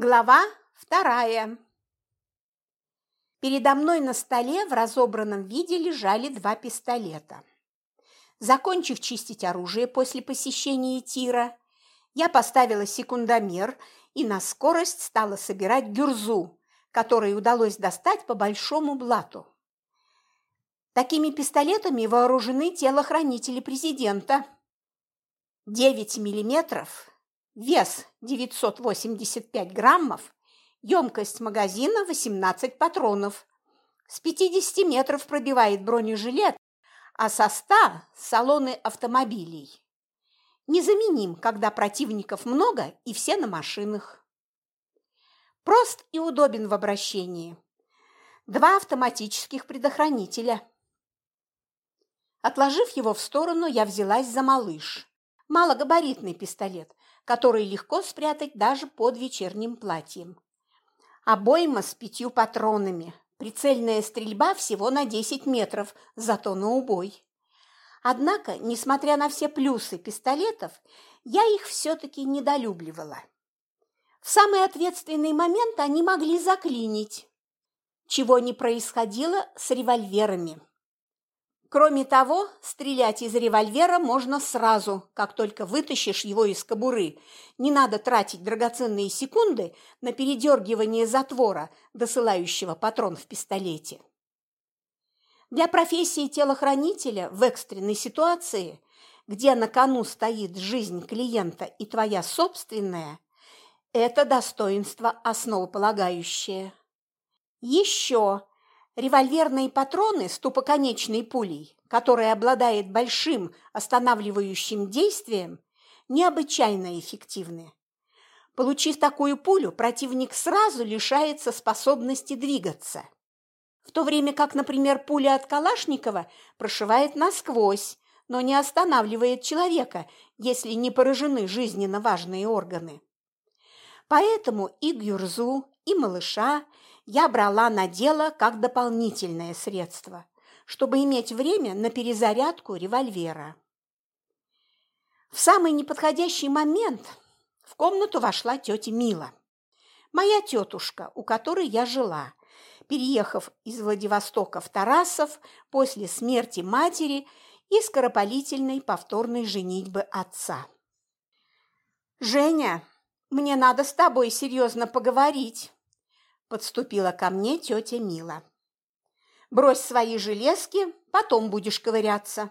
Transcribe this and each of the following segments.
Глава вторая. Передо мной на столе в разобранном виде лежали два пистолета. Закончив чистить оружие после посещения тира, я поставила секундомер и на скорость стала собирать гюрзу, которой удалось достать по большому блату. Такими пистолетами вооружены телохранители президента. 9 миллиметров Вес 985 граммов, емкость магазина 18 патронов. С 50 метров пробивает бронежилет, а со 100 – салоны автомобилей. Незаменим, когда противников много и все на машинах. Прост и удобен в обращении. Два автоматических предохранителя. Отложив его в сторону, я взялась за малыш. Малогабаритный пистолет, который легко спрятать даже под вечерним платьем. Обойма с пятью патронами, прицельная стрельба всего на 10 метров, зато на убой. Однако, несмотря на все плюсы пистолетов, я их все-таки недолюбливала. В самый ответственный момент они могли заклинить, чего не происходило с револьверами. Кроме того, стрелять из револьвера можно сразу, как только вытащишь его из кобуры. Не надо тратить драгоценные секунды на передергивание затвора, досылающего патрон в пистолете. Для профессии телохранителя в экстренной ситуации, где на кону стоит жизнь клиента и твоя собственная, это достоинство основополагающее. Еще Револьверные патроны с тупоконечной пулей, которая обладает большим останавливающим действием, необычайно эффективны. Получив такую пулю, противник сразу лишается способности двигаться. В то время как, например, пуля от Калашникова прошивает насквозь, но не останавливает человека, если не поражены жизненно важные органы. Поэтому и Гюрзу, и малыша я брала на дело как дополнительное средство, чтобы иметь время на перезарядку револьвера. В самый неподходящий момент в комнату вошла тетя Мила, моя тетушка, у которой я жила, переехав из Владивостока в Тарасов после смерти матери и скоропалительной повторной женитьбы отца. «Женя, мне надо с тобой серьезно поговорить», Подступила ко мне тетя Мила. Брось свои железки, потом будешь ковыряться.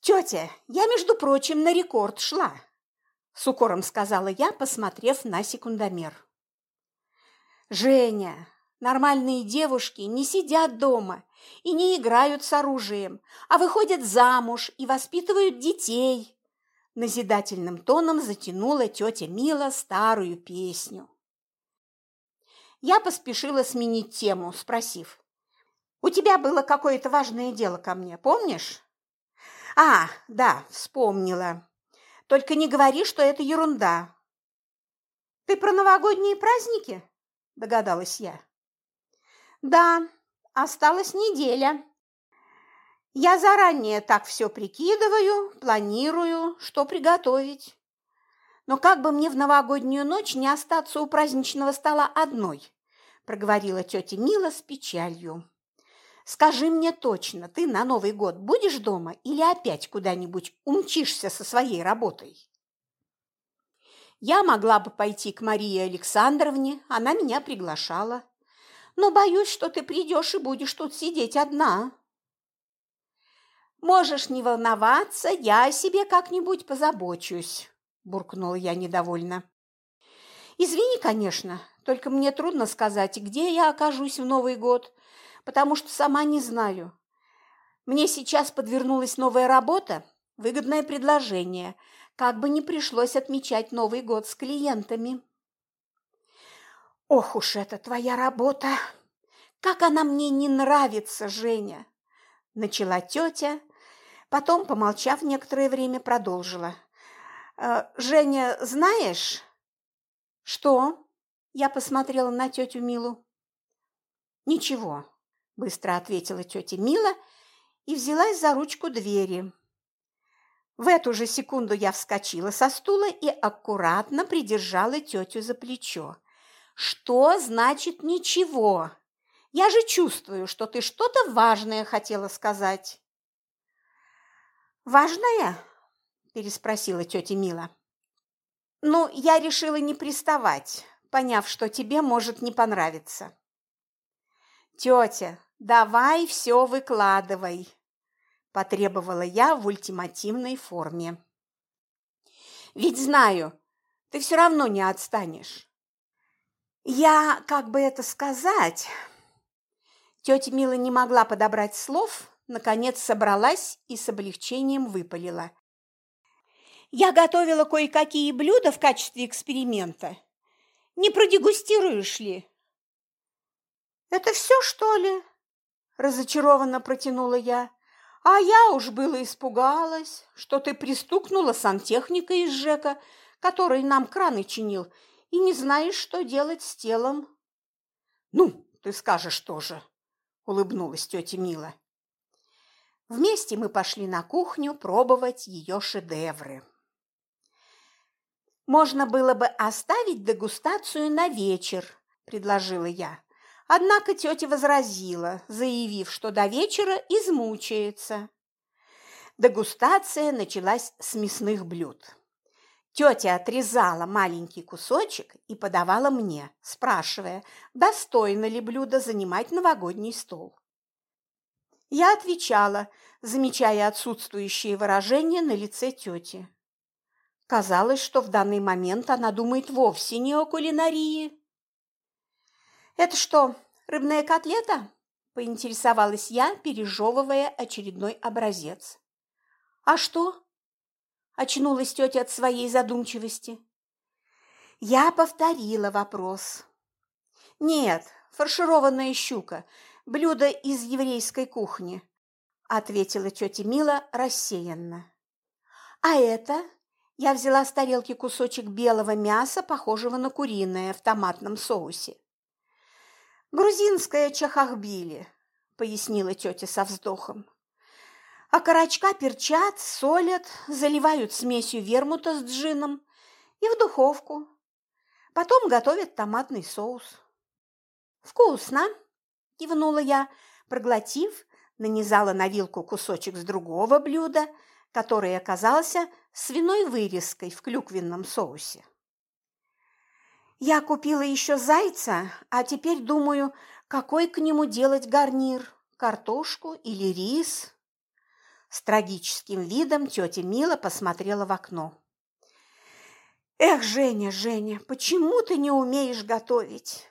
Тетя, я, между прочим, на рекорд шла, с укором сказала я, посмотрев на секундомер. Женя, нормальные девушки не сидят дома и не играют с оружием, а выходят замуж и воспитывают детей. Назидательным тоном затянула тетя Мила старую песню. Я поспешила сменить тему, спросив. «У тебя было какое-то важное дело ко мне, помнишь?» «А, да, вспомнила. Только не говори, что это ерунда». «Ты про новогодние праздники?» – догадалась я. «Да, осталась неделя. Я заранее так все прикидываю, планирую, что приготовить. Но как бы мне в новогоднюю ночь не остаться у праздничного стола одной?» Проговорила тетя Мила с печалью. Скажи мне точно, ты на Новый год будешь дома или опять куда-нибудь умчишься со своей работой? Я могла бы пойти к Марии Александровне, она меня приглашала. Но боюсь, что ты придешь и будешь тут сидеть одна. Можешь не волноваться, я о себе как-нибудь позабочусь, буркнула я недовольно. Извини, конечно, только мне трудно сказать, где я окажусь в Новый год, потому что сама не знаю. Мне сейчас подвернулась новая работа, выгодное предложение, как бы не пришлось отмечать Новый год с клиентами. Ох уж это твоя работа! Как она мне не нравится, Женя! Начала тетя, потом, помолчав некоторое время, продолжила. «Э, Женя, знаешь? Что? Я посмотрела на тетю Милу. «Ничего», – быстро ответила тетя Мила и взялась за ручку двери. В эту же секунду я вскочила со стула и аккуратно придержала тетю за плечо. «Что значит ничего? Я же чувствую, что ты что-то важное хотела сказать». «Важное?» – переспросила тетя Мила. «Ну, я решила не приставать, поняв, что тебе может не понравиться». «Тетя, давай все выкладывай», – потребовала я в ультимативной форме. «Ведь знаю, ты все равно не отстанешь». «Я, как бы это сказать...» Тетя Мила не могла подобрать слов, наконец собралась и с облегчением выпалила. «Я готовила кое-какие блюда в качестве эксперимента. Не продегустируешь ли?» «Это все, что ли?» – разочарованно протянула я. «А я уж было испугалась, что ты пристукнула сантехника из ЖЭКа, который нам краны чинил, и не знаешь, что делать с телом». «Ну, ты скажешь тоже», – улыбнулась тетя Мила. Вместе мы пошли на кухню пробовать ее шедевры. «Можно было бы оставить дегустацию на вечер», – предложила я. Однако тетя возразила, заявив, что до вечера измучается. Дегустация началась с мясных блюд. Тетя отрезала маленький кусочек и подавала мне, спрашивая, достойно ли блюдо занимать новогодний стол. Я отвечала, замечая отсутствующие выражения на лице тети. Казалось, что в данный момент она думает вовсе не о кулинарии. «Это что, рыбная котлета?» – поинтересовалась я, пережевывая очередной образец. «А что?» – очнулась тетя от своей задумчивости. Я повторила вопрос. «Нет, фаршированная щука, блюдо из еврейской кухни», – ответила тетя Мила рассеянно. «А это?» Я взяла с тарелки кусочек белого мяса, похожего на куриное, в томатном соусе. «Грузинская чахахбили», – пояснила тетя со вздохом. «А карачка перчат, солят, заливают смесью вермута с джином и в духовку. Потом готовят томатный соус». «Вкусно!» – кивнула я, проглотив, нанизала на вилку кусочек с другого блюда, который оказался свиной вырезкой в клюквенном соусе. Я купила еще зайца, а теперь думаю, какой к нему делать гарнир – картошку или рис? С трагическим видом тетя Мила посмотрела в окно. «Эх, Женя, Женя, почему ты не умеешь готовить?»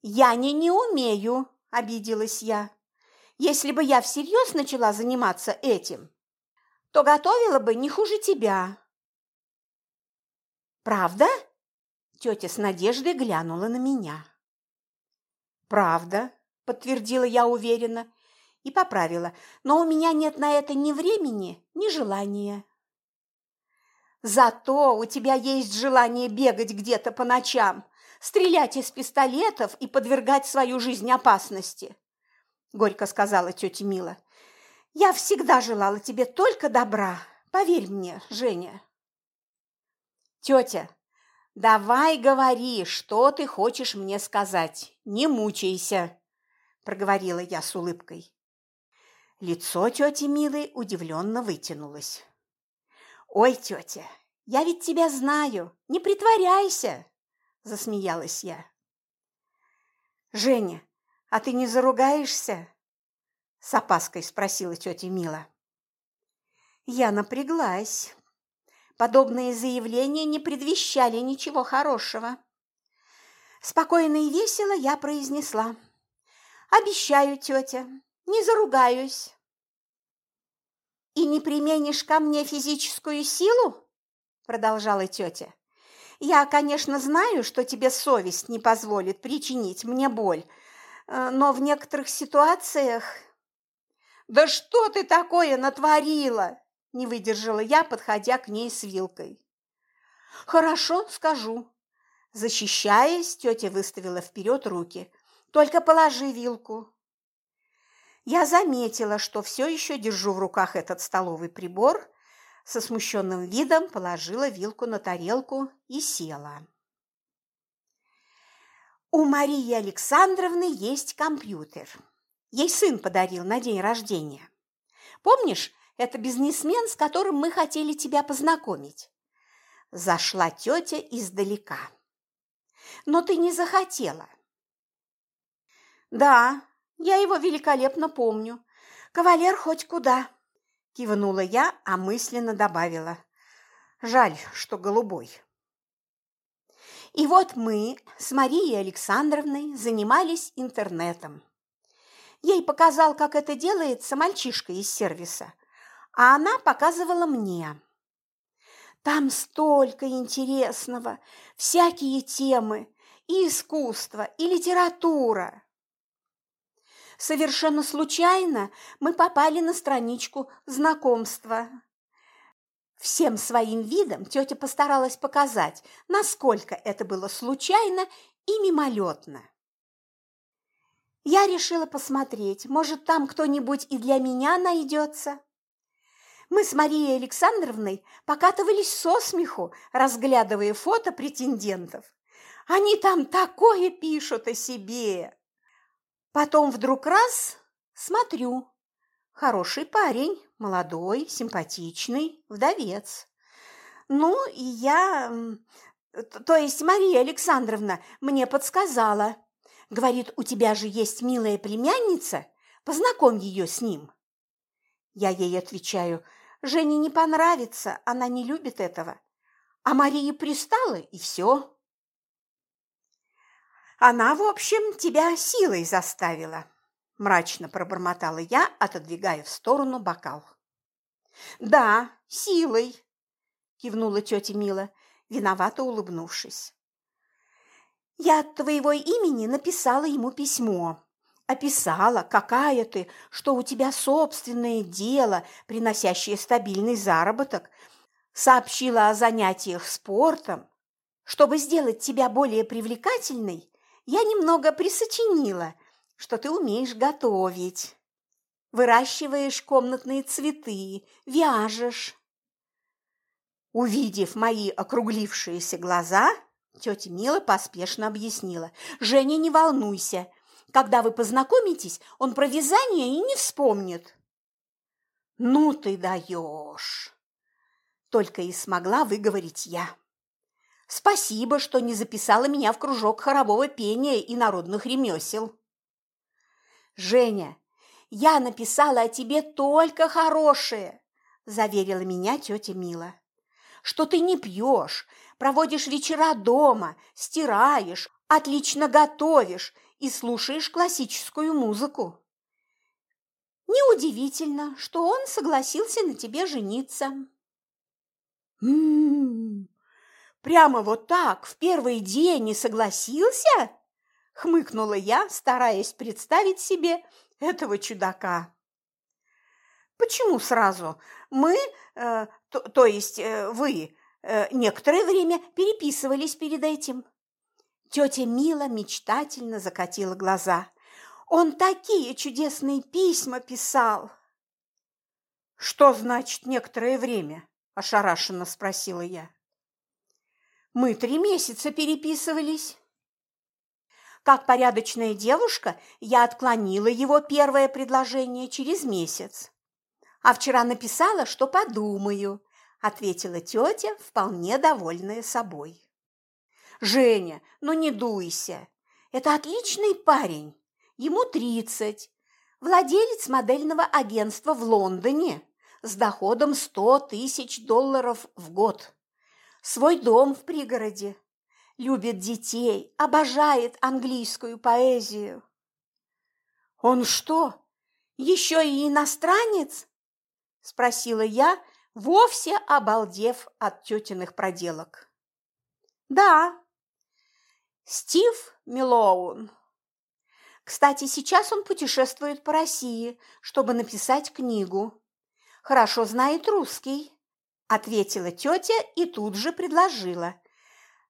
«Я не не умею», – обиделась я. «Если бы я всерьез начала заниматься этим, то готовила бы не хуже тебя». «Правда?» – тетя с надеждой глянула на меня. «Правда», – подтвердила я уверенно и поправила, «но у меня нет на это ни времени, ни желания». «Зато у тебя есть желание бегать где-то по ночам, стрелять из пистолетов и подвергать свою жизнь опасности», – горько сказала тетя Мила. «Я всегда желала тебе только добра, поверь мне, Женя». «Тетя, давай говори, что ты хочешь мне сказать, не мучайся», – проговорила я с улыбкой. Лицо тети Милы удивленно вытянулось. «Ой, тетя, я ведь тебя знаю, не притворяйся!» – засмеялась я. «Женя, а ты не заругаешься?» – с опаской спросила тетя Мила. Я напряглась. Подобные заявления не предвещали ничего хорошего. Спокойно и весело я произнесла. «Обещаю, тетя, не заругаюсь». «И не применишь ко мне физическую силу?» продолжала тетя. «Я, конечно, знаю, что тебе совесть не позволит причинить мне боль, но в некоторых ситуациях...» «Да что ты такое натворила?» не выдержала я, подходя к ней с вилкой. «Хорошо, скажу». Защищаясь, тетя выставила вперед руки. «Только положи вилку». Я заметила, что все еще держу в руках этот столовый прибор, со смущенным видом положила вилку на тарелку и села. У Марии Александровны есть компьютер. Ей сын подарил на день рождения. Помнишь, это бизнесмен, с которым мы хотели тебя познакомить? Зашла тетя издалека. Но ты не захотела. Да, я его великолепно помню. Кавалер хоть куда. Кивнула я, а мысленно добавила. Жаль, что голубой. И вот мы с Марией Александровной занимались интернетом. Ей показал, как это делается мальчишка из сервиса, а она показывала мне. Там столько интересного, всякие темы, и искусство, и литература. Совершенно случайно мы попали на страничку знакомства Всем своим видом тетя постаралась показать, насколько это было случайно и мимолетно. Я решила посмотреть, может, там кто-нибудь и для меня найдется. Мы с Марией Александровной покатывались со смеху, разглядывая фото претендентов. Они там такое пишут о себе. Потом вдруг раз смотрю, Хороший парень, молодой, симпатичный, вдовец. Ну, и я... То есть Мария Александровна мне подсказала. Говорит, у тебя же есть милая племянница, познакомь ее с ним. Я ей отвечаю, Жене не понравится, она не любит этого. А Мария пристала, и все. Она, в общем, тебя силой заставила мрачно пробормотала я, отодвигая в сторону бокал. Да, силой, кивнула тетя Мила, виновато улыбнувшись. Я от твоего имени написала ему письмо. Описала, какая ты, что у тебя собственное дело, приносящее стабильный заработок. Сообщила о занятиях спортом. Чтобы сделать тебя более привлекательной, я немного присочинила – что ты умеешь готовить, выращиваешь комнатные цветы, вяжешь. Увидев мои округлившиеся глаза, тетя Мила поспешно объяснила. «Женя, не волнуйся. Когда вы познакомитесь, он про вязание и не вспомнит». «Ну ты даешь!» Только и смогла выговорить я. «Спасибо, что не записала меня в кружок хорового пения и народных ремесел». «Женя, я написала о тебе только хорошее», – заверила меня тетя Мила. «Что ты не пьешь, проводишь вечера дома, стираешь, отлично готовишь и слушаешь классическую музыку. Неудивительно, что он согласился на тебе жениться». «М-м-м, прямо вот так, в первый день не согласился?» Хмыкнула я, стараясь представить себе этого чудака. Почему сразу? Мы, э, то, то есть э, вы, э, некоторое время переписывались перед этим. Тетя Мила мечтательно закатила глаза. Он такие чудесные письма писал. Что значит некоторое время? ошарашенно спросила я. Мы три месяца переписывались. Как порядочная девушка, я отклонила его первое предложение через месяц. А вчера написала, что подумаю, ответила тетя, вполне довольная собой. Женя, ну не дуйся. Это отличный парень. Ему тридцать. Владелец модельного агентства в Лондоне с доходом сто тысяч долларов в год. Свой дом в пригороде любит детей, обожает английскую поэзию. Он что, еще и иностранец? Спросила я, вовсе обалдев от тетиных проделок. Да, Стив Милоун. Кстати, сейчас он путешествует по России, чтобы написать книгу. Хорошо знает русский, ответила тетя и тут же предложила.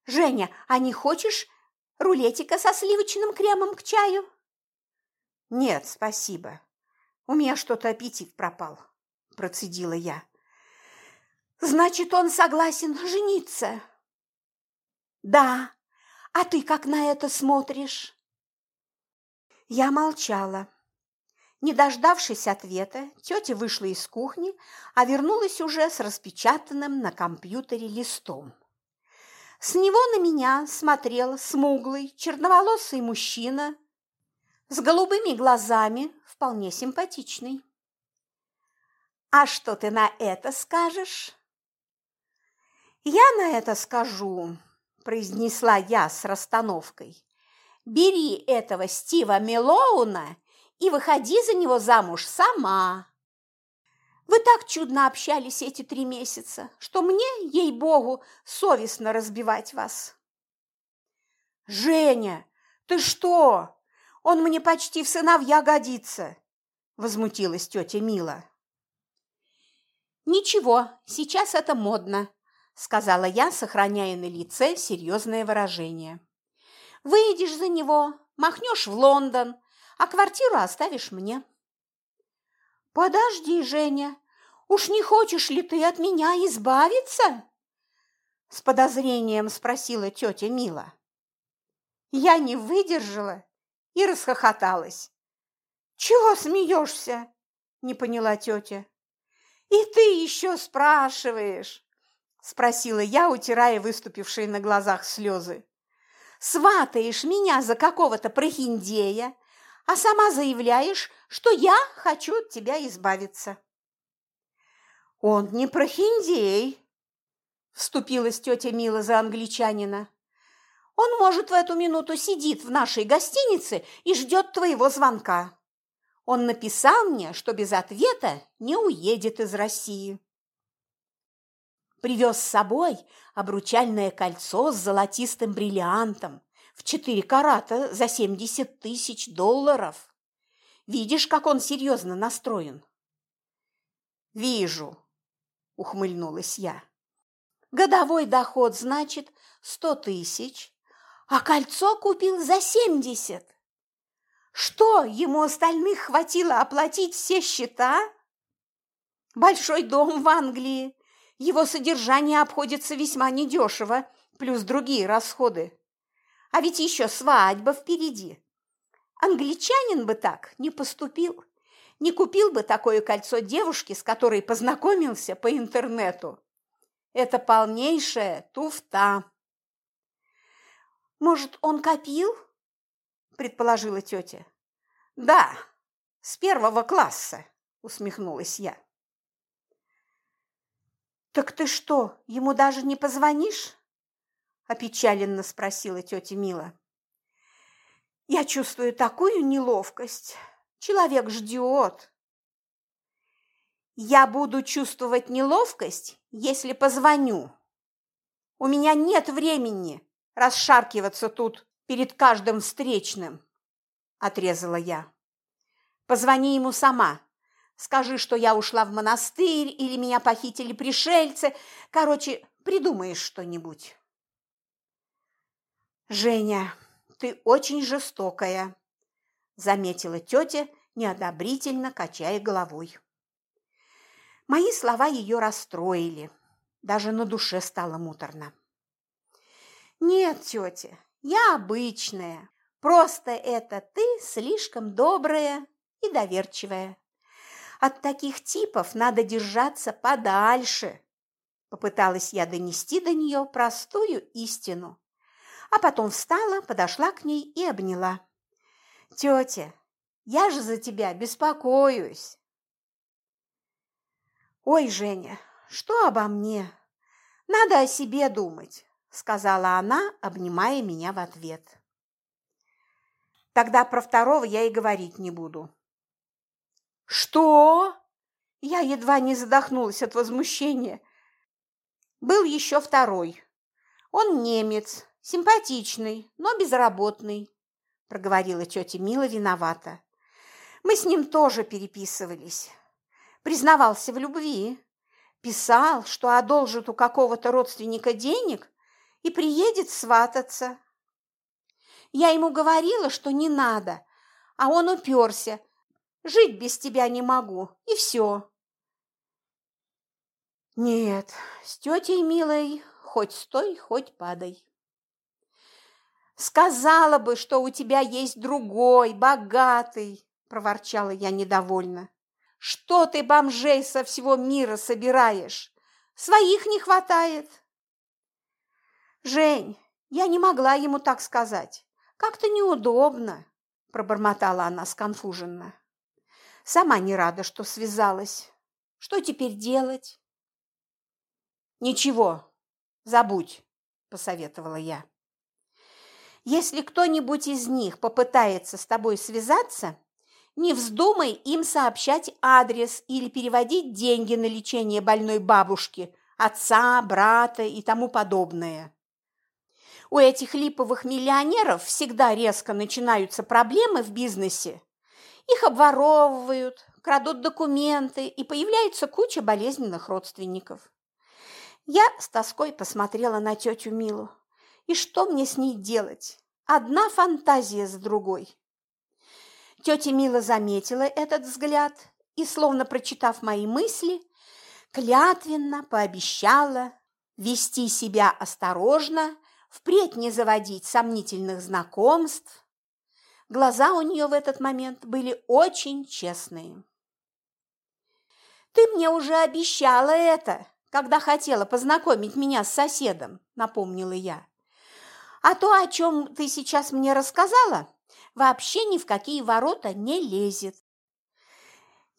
«Женя, а не хочешь рулетика со сливочным кремом к чаю?» «Нет, спасибо. У меня что-то аппетит пропал, процедила я. Значит, он согласен жениться? Да. А ты как на это смотришь? Я молчала. Не дождавшись ответа, тетя вышла из кухни, а вернулась уже с распечатанным на компьютере листом. С него на меня смотрел смуглый, черноволосый мужчина с голубыми глазами, вполне симпатичный. «А что ты на это скажешь?» «Я на это скажу», – произнесла я с расстановкой. «Бери этого Стива Мелоуна и выходи за него замуж сама. Вы так чудно общались эти три месяца, что мне, ей-богу, совестно разбивать вас. «Женя, ты что? Он мне почти в сыновья годится!» – возмутилась тетя Мила. «Ничего, сейчас это модно», – сказала я, сохраняя на лице серьезное выражение. «Выйдешь за него, махнешь в Лондон, а квартиру оставишь мне». «Подожди, Женя, уж не хочешь ли ты от меня избавиться?» С подозрением спросила тетя Мила. Я не выдержала и расхохоталась. «Чего смеешься?» – не поняла тетя. «И ты еще спрашиваешь?» – спросила я, утирая выступившие на глазах слезы. «Сватаешь меня за какого-то прохиндея, а сама заявляешь, что я хочу от тебя избавиться. Он не прохиндей, вступилась тетя Мила за англичанина. Он, может, в эту минуту сидит в нашей гостинице и ждет твоего звонка. Он написал мне, что без ответа не уедет из России. Привез с собой обручальное кольцо с золотистым бриллиантом, в четыре карата за семьдесят тысяч долларов. Видишь, как он серьезно настроен?» «Вижу», – ухмыльнулась я. «Годовой доход, значит, сто тысяч, а кольцо купил за семьдесят. Что, ему остальных хватило оплатить все счета? Большой дом в Англии, его содержание обходится весьма недешево, плюс другие расходы. А ведь еще свадьба впереди. Англичанин бы так не поступил, не купил бы такое кольцо девушке, с которой познакомился по интернету. Это полнейшая туфта. «Может, он копил?» – предположила тетя. «Да, с первого класса», – усмехнулась я. «Так ты что, ему даже не позвонишь?» – опечаленно спросила тетя Мила. «Я чувствую такую неловкость. Человек ждет». «Я буду чувствовать неловкость, если позвоню. У меня нет времени расшаркиваться тут перед каждым встречным», – отрезала я. «Позвони ему сама. Скажи, что я ушла в монастырь или меня похитили пришельцы. Короче, придумаешь что-нибудь». «Женя, ты очень жестокая», – заметила тетя, неодобрительно качая головой. Мои слова ее расстроили, даже на душе стало муторно. «Нет, тетя, я обычная, просто это ты слишком добрая и доверчивая. От таких типов надо держаться подальше», – попыталась я донести до нее простую истину а потом встала, подошла к ней и обняла. «Тетя, я же за тебя беспокоюсь!» «Ой, Женя, что обо мне? Надо о себе думать», – сказала она, обнимая меня в ответ. «Тогда про второго я и говорить не буду». «Что?» Я едва не задохнулась от возмущения. Был еще второй. Он немец, Симпатичный, но безработный, проговорила тетя Мила виновата. Мы с ним тоже переписывались. Признавался в любви. Писал, что одолжит у какого-то родственника денег и приедет свататься. Я ему говорила, что не надо, а он уперся. Жить без тебя не могу, и все. Нет, с тетей милой хоть стой, хоть падай. Сказала бы, что у тебя есть другой, богатый, проворчала я недовольно. Что ты бомжей со всего мира собираешь? Своих не хватает. Жень, я не могла ему так сказать. Как-то неудобно, пробормотала она сконфуженно. Сама не рада, что связалась. Что теперь делать? Ничего, забудь, посоветовала я. Если кто-нибудь из них попытается с тобой связаться, не вздумай им сообщать адрес или переводить деньги на лечение больной бабушки, отца, брата и тому подобное. У этих липовых миллионеров всегда резко начинаются проблемы в бизнесе. Их обворовывают, крадут документы, и появляется куча болезненных родственников. Я с тоской посмотрела на тетю Милу. И что мне с ней делать? Одна фантазия за другой. Тетя Мила заметила этот взгляд и, словно прочитав мои мысли, клятвенно пообещала вести себя осторожно, впредь не заводить сомнительных знакомств. Глаза у нее в этот момент были очень честные. «Ты мне уже обещала это, когда хотела познакомить меня с соседом», – напомнила я. А то, о чем ты сейчас мне рассказала, вообще ни в какие ворота не лезет.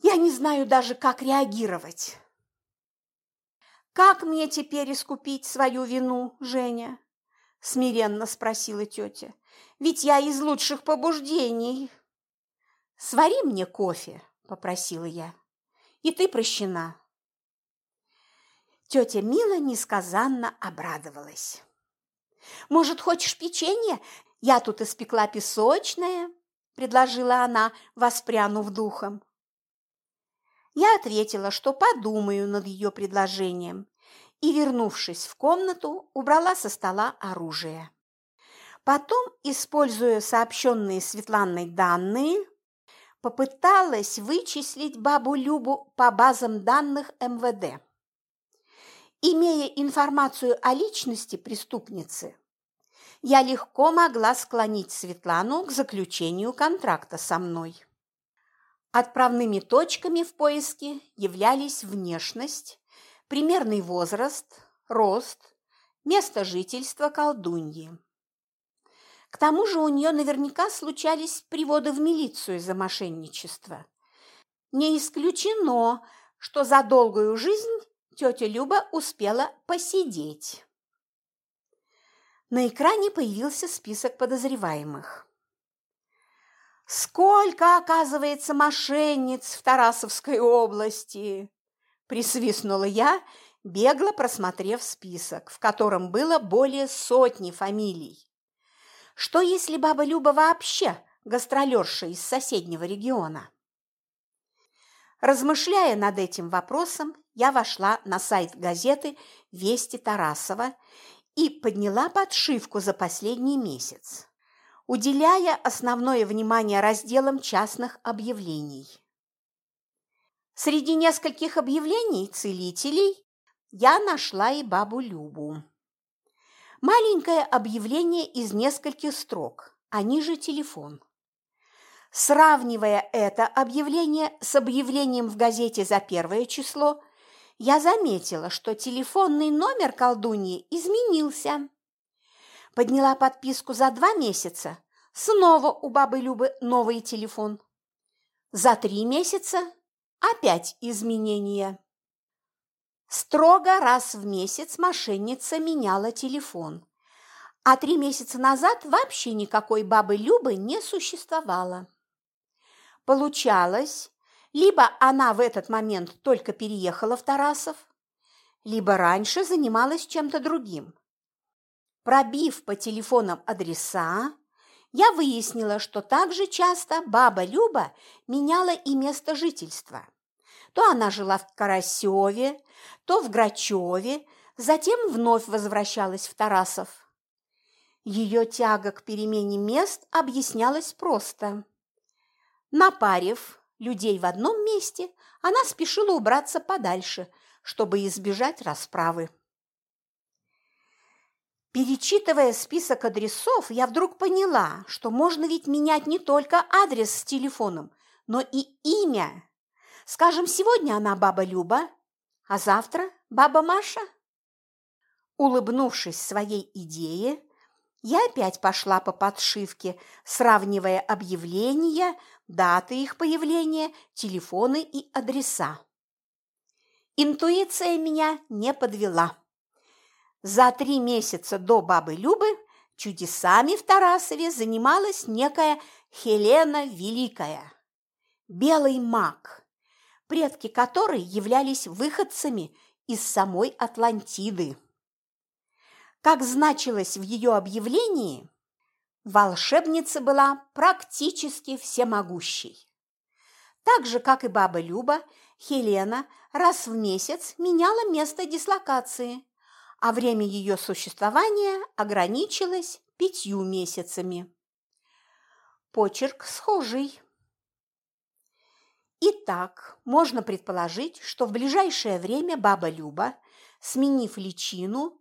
Я не знаю даже, как реагировать. «Как мне теперь искупить свою вину, Женя?» – смиренно спросила тетя. «Ведь я из лучших побуждений». «Свари мне кофе», – попросила я. «И ты прощена». Тетя Мила несказанно обрадовалась. Может, хочешь печенье? Я тут испекла песочное, предложила она, воспрянув духом. Я ответила, что подумаю над ее предложением, и, вернувшись в комнату, убрала со стола оружие. Потом, используя сообщенные Светланой данные, попыталась вычислить бабу Любу по базам данных МВД. Имея информацию о личности преступницы, я легко могла склонить Светлану к заключению контракта со мной. Отправными точками в поиске являлись внешность, примерный возраст, рост, место жительства колдуньи. К тому же у нее наверняка случались приводы в милицию за мошенничество. Не исключено, что за долгую жизнь тетя Люба успела посидеть. На экране появился список подозреваемых. «Сколько, оказывается, мошенниц в Тарасовской области!» – присвистнула я, бегло просмотрев список, в котором было более сотни фамилий. Что, если баба Люба вообще гастролерша из соседнего региона? Размышляя над этим вопросом, я вошла на сайт газеты «Вести Тарасова» и подняла подшивку за последний месяц, уделяя основное внимание разделам частных объявлений. Среди нескольких объявлений целителей я нашла и бабу Любу. Маленькое объявление из нескольких строк, а ниже телефон. Сравнивая это объявление с объявлением в газете за первое число, я заметила, что телефонный номер колдуньи изменился. Подняла подписку за два месяца, снова у бабы Любы новый телефон. За три месяца опять изменения. Строго раз в месяц мошенница меняла телефон, а три месяца назад вообще никакой бабы Любы не существовало. Получалось, либо она в этот момент только переехала в Тарасов, либо раньше занималась чем-то другим. Пробив по телефонам адреса, я выяснила, что также часто баба Люба меняла и место жительства. То она жила в Карасеве, то в Грачеве, затем вновь возвращалась в Тарасов. Ее тяга к перемене мест объяснялась просто – Напарив людей в одном месте, она спешила убраться подальше, чтобы избежать расправы. Перечитывая список адресов, я вдруг поняла, что можно ведь менять не только адрес с телефоном, но и имя. Скажем, сегодня она баба Люба, а завтра баба Маша. Улыбнувшись своей идее, я опять пошла по подшивке, сравнивая объявления, даты их появления, телефоны и адреса. Интуиция меня не подвела. За три месяца до бабы Любы чудесами в Тарасове занималась некая Хелена Великая, белый маг, предки которой являлись выходцами из самой Атлантиды. Как значилось в ее объявлении, волшебница была практически всемогущей. Так же, как и баба Люба, Хелена раз в месяц меняла место дислокации, а время ее существования ограничилось пятью месяцами. Почерк схожий. Итак, можно предположить, что в ближайшее время баба Люба, сменив личину,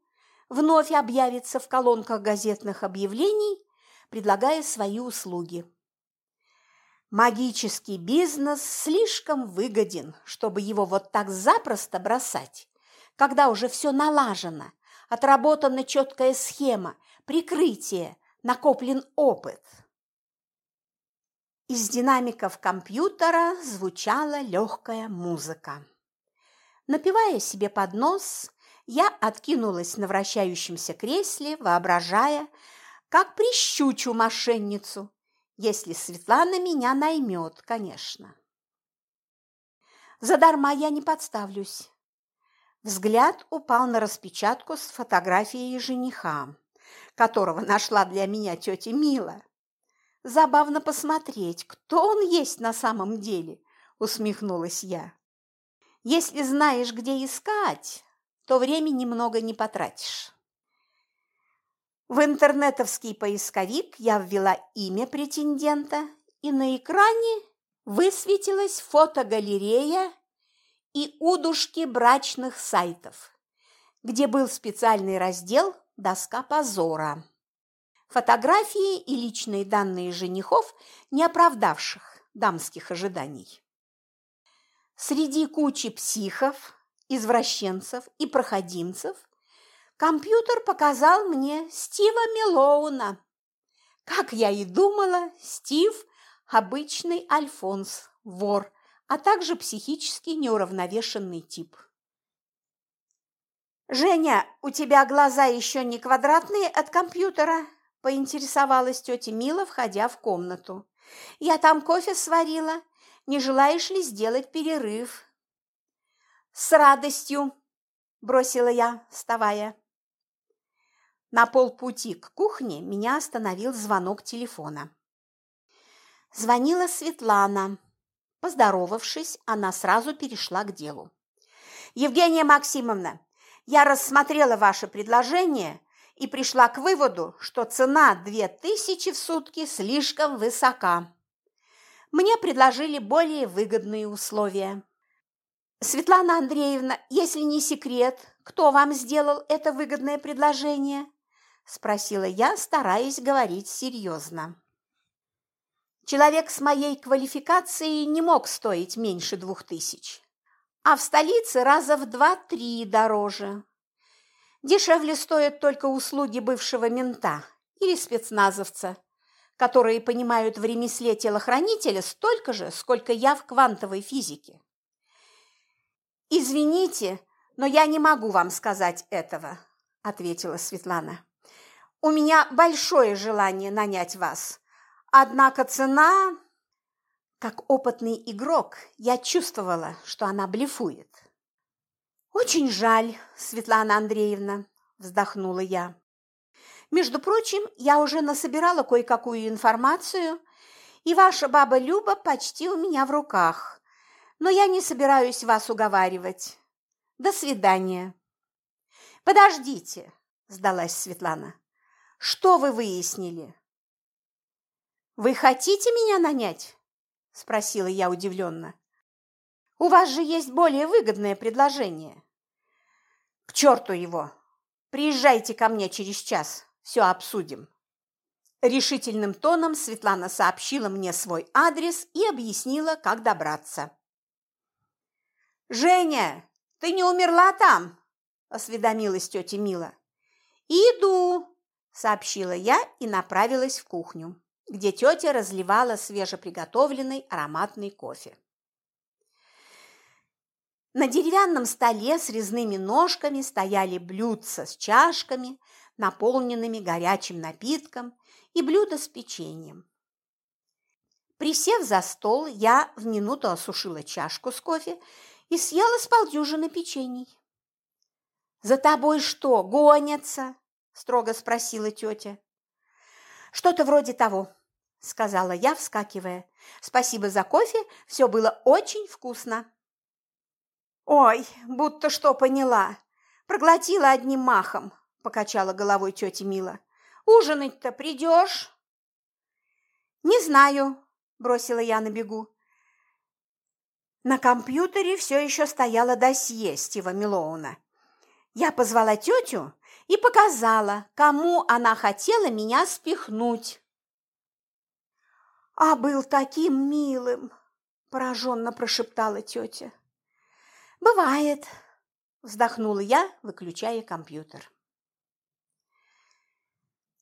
вновь объявится в колонках газетных объявлений, предлагая свои услуги. Магический бизнес слишком выгоден, чтобы его вот так запросто бросать когда уже все налажено, отработана четкая схема, прикрытие, накоплен опыт. Из динамиков компьютера звучала легкая музыка. Напивая себе под нос, я откинулась на вращающемся кресле, воображая, как прищучу мошенницу, если Светлана меня наймет, конечно. Задарма я не подставлюсь. Взгляд упал на распечатку с фотографией жениха, которого нашла для меня тетя Мила. Забавно посмотреть, кто он есть на самом деле, усмехнулась я. Если знаешь, где искать, то времени много не потратишь. В интернетовский поисковик я ввела имя претендента, и на экране высветилась фотогалерея и удушки брачных сайтов, где был специальный раздел «Доска позора». Фотографии и личные данные женихов, не оправдавших дамских ожиданий. Среди кучи психов, извращенцев и проходимцев компьютер показал мне Стива Мелоуна. Как я и думала, Стив – обычный Альфонс, вор, а также психически неуравновешенный тип. «Женя, у тебя глаза еще не квадратные от компьютера?» – поинтересовалась тетя Мила, входя в комнату. «Я там кофе сварила. Не желаешь ли сделать перерыв?» «С радостью!» – бросила я, вставая. На полпути к кухне меня остановил звонок телефона. Звонила Светлана. Поздоровавшись, она сразу перешла к делу. «Евгения Максимовна, я рассмотрела ваше предложение и пришла к выводу, что цена две тысячи в сутки слишком высока. Мне предложили более выгодные условия. Светлана Андреевна, если не секрет, кто вам сделал это выгодное предложение?» – спросила я, стараясь говорить серьезно. Человек с моей квалификацией не мог стоить меньше двух тысяч, а в столице раза в два-три дороже. Дешевле стоят только услуги бывшего мента или спецназовца, которые понимают в ремесле телохранителя столько же, сколько я в квантовой физике. «Извините, но я не могу вам сказать этого», – ответила Светлана. «У меня большое желание нанять вас» Однако цена... Как опытный игрок, я чувствовала, что она блефует. «Очень жаль, Светлана Андреевна», – вздохнула я. «Между прочим, я уже насобирала кое-какую информацию, и ваша баба Люба почти у меня в руках, но я не собираюсь вас уговаривать. До свидания». «Подождите», – сдалась Светлана. «Что вы выяснили?» «Вы хотите меня нанять?» спросила я удивленно. У вас же есть более выгодное предложение. К черту его! Приезжайте ко мне через час, все обсудим. Решительным тоном Светлана сообщила мне свой адрес и объяснила, как добраться. «Женя, ты не умерла там?» – осведомилась тетя Мила. «Иду!» – сообщила я и направилась в кухню, где тетя разливала свежеприготовленный ароматный кофе. На деревянном столе с резными ножками стояли блюдца с чашками, наполненными горячим напитком, и блюдо с печеньем. Присев за стол, я в минуту осушила чашку с кофе и съела с полдюжины печений. «За тобой что, гонятся?» – строго спросила тетя. «Что-то вроде того», – сказала я, вскакивая. «Спасибо за кофе, все было очень вкусно». «Ой, будто что поняла. Проглотила одним махом», – покачала головой тетя Мила. «Ужинать-то придешь?» «Не знаю», – бросила я на бегу. На компьютере все еще стояло досье Стива Милоуна. Я позвала тетю и показала, кому она хотела меня спихнуть. «А был таким милым!» – пораженно прошептала тетя. «Бывает», – вздохнула я, выключая компьютер.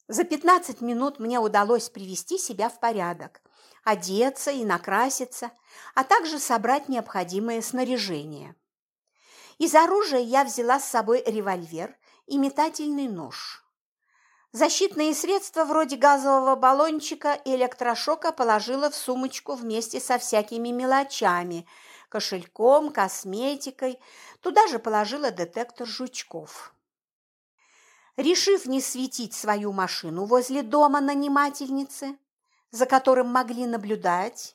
За пятнадцать минут мне удалось привести себя в порядок, одеться и накраситься, а также собрать необходимое снаряжение. Из оружия я взяла с собой револьвер и метательный нож. Защитные средства вроде газового баллончика и электрошока положила в сумочку вместе со всякими мелочами – кошельком, косметикой, туда же положила детектор жучков. Решив не светить свою машину возле дома нанимательницы, за которым могли наблюдать,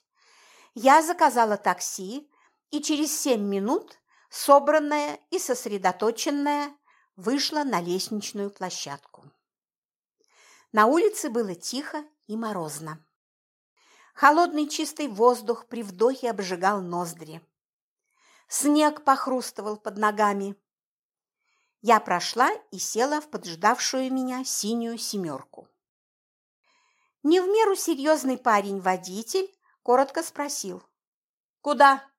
я заказала такси и через семь минут, собранная и сосредоточенная, вышла на лестничную площадку. На улице было тихо и морозно. Холодный чистый воздух при вдохе обжигал ноздри. Снег похрустывал под ногами. Я прошла и села в поджидавшую меня синюю семерку. Не в меру серьезный парень-водитель коротко спросил. «Куда?»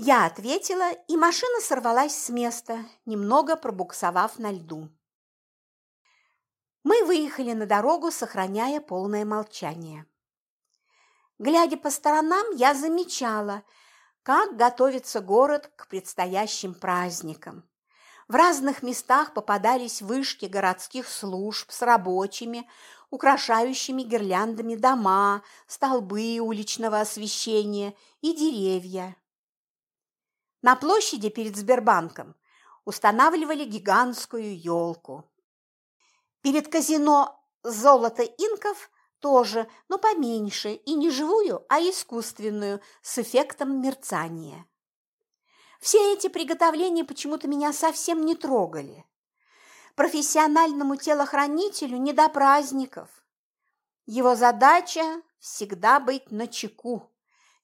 Я ответила, и машина сорвалась с места, немного пробуксовав на льду. Мы выехали на дорогу, сохраняя полное молчание. Глядя по сторонам, я замечала, как готовится город к предстоящим праздникам. В разных местах попадались вышки городских служб с рабочими, украшающими гирляндами дома, столбы уличного освещения и деревья. На площади перед Сбербанком устанавливали гигантскую елку. Перед казино «Золото инков» тоже, но поменьше, и не живую, а искусственную, с эффектом мерцания. Все эти приготовления почему-то меня совсем не трогали. Профессиональному телохранителю не до праздников. Его задача – всегда быть начеку,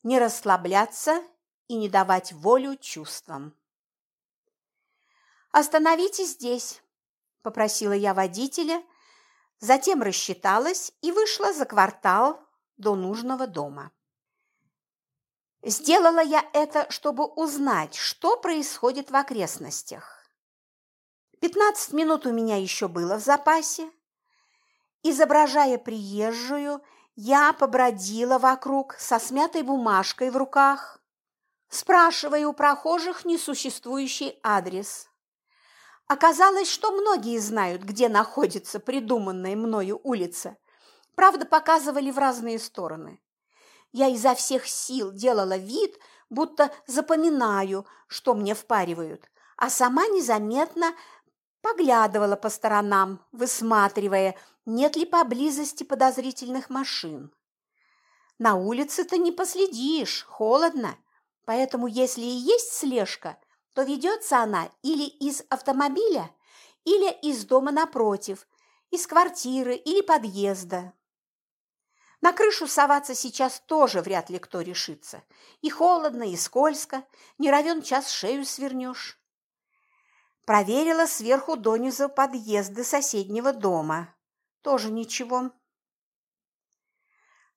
не расслабляться и не давать волю чувствам. «Остановитесь здесь», – попросила я водителя – затем рассчиталась и вышла за квартал до нужного дома. Сделала я это, чтобы узнать, что происходит в окрестностях. Пятнадцать минут у меня еще было в запасе. Изображая приезжую, я побродила вокруг со смятой бумажкой в руках, спрашивая у прохожих несуществующий адрес. Оказалось, что многие знают, где находится придуманная мною улица. Правда, показывали в разные стороны. Я изо всех сил делала вид, будто запоминаю, что мне впаривают, а сама незаметно поглядывала по сторонам, высматривая, нет ли поблизости подозрительных машин. На улице-то не последишь, холодно, поэтому если и есть слежка, то ведется она или из автомобиля, или из дома напротив, из квартиры или подъезда. На крышу соваться сейчас тоже вряд ли кто решится. И холодно, и скользко, не равен час шею свернешь. Проверила сверху донизу подъезды соседнего дома. Тоже ничего.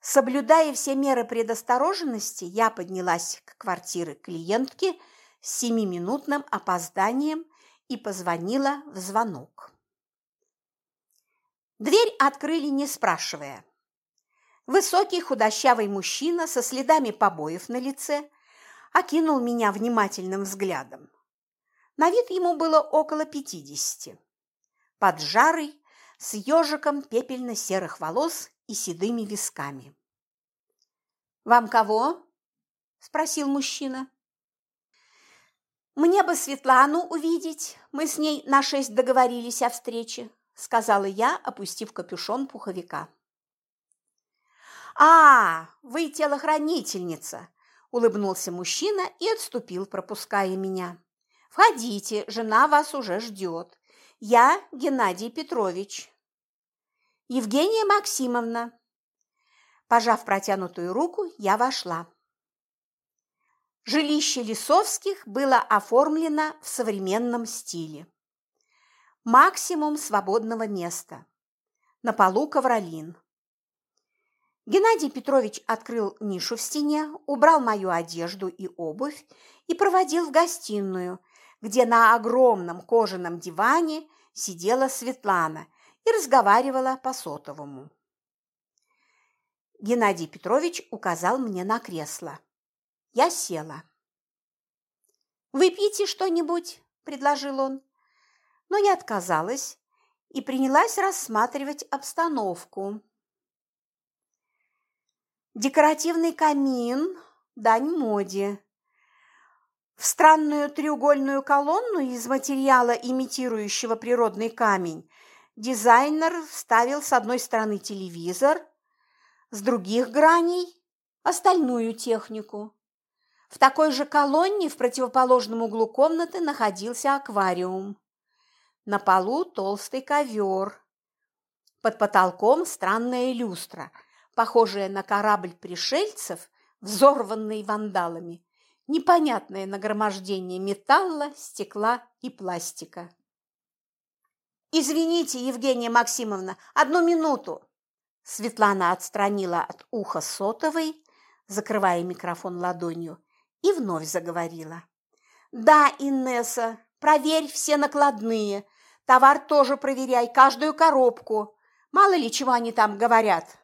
Соблюдая все меры предосторожности, я поднялась к квартире клиентки с семиминутным опозданием и позвонила в звонок. Дверь открыли, не спрашивая. Высокий худощавый мужчина со следами побоев на лице окинул меня внимательным взглядом. На вид ему было около пятидесяти. Поджарый, с ежиком пепельно-серых волос и седыми висками. «Вам кого?» – спросил мужчина. «Мне бы Светлану увидеть. Мы с ней на шесть договорились о встрече», – сказала я, опустив капюшон пуховика. «А, вы телохранительница!» – улыбнулся мужчина и отступил, пропуская меня. «Входите, жена вас уже ждет. Я Геннадий Петрович». «Евгения Максимовна». Пожав протянутую руку, я вошла. Жилище Лисовских было оформлено в современном стиле. Максимум свободного места. На полу ковролин. Геннадий Петрович открыл нишу в стене, убрал мою одежду и обувь и проводил в гостиную, где на огромном кожаном диване сидела Светлана и разговаривала по сотовому. Геннадий Петрович указал мне на кресло. Я села. «Выпейте что-нибудь», – предложил он. Но я отказалась и принялась рассматривать обстановку. Декоративный камин – дань моде. В странную треугольную колонну из материала, имитирующего природный камень, дизайнер вставил с одной стороны телевизор, с других граней – остальную технику. В такой же колонне в противоположном углу комнаты находился аквариум. На полу толстый ковер. Под потолком странная люстра – похожее на корабль пришельцев, взорванный вандалами, непонятное нагромождение металла, стекла и пластика. «Извините, Евгения Максимовна, одну минуту!» Светлана отстранила от уха сотовой, закрывая микрофон ладонью, и вновь заговорила. «Да, Инесса, проверь все накладные. Товар тоже проверяй, каждую коробку. Мало ли чего они там говорят».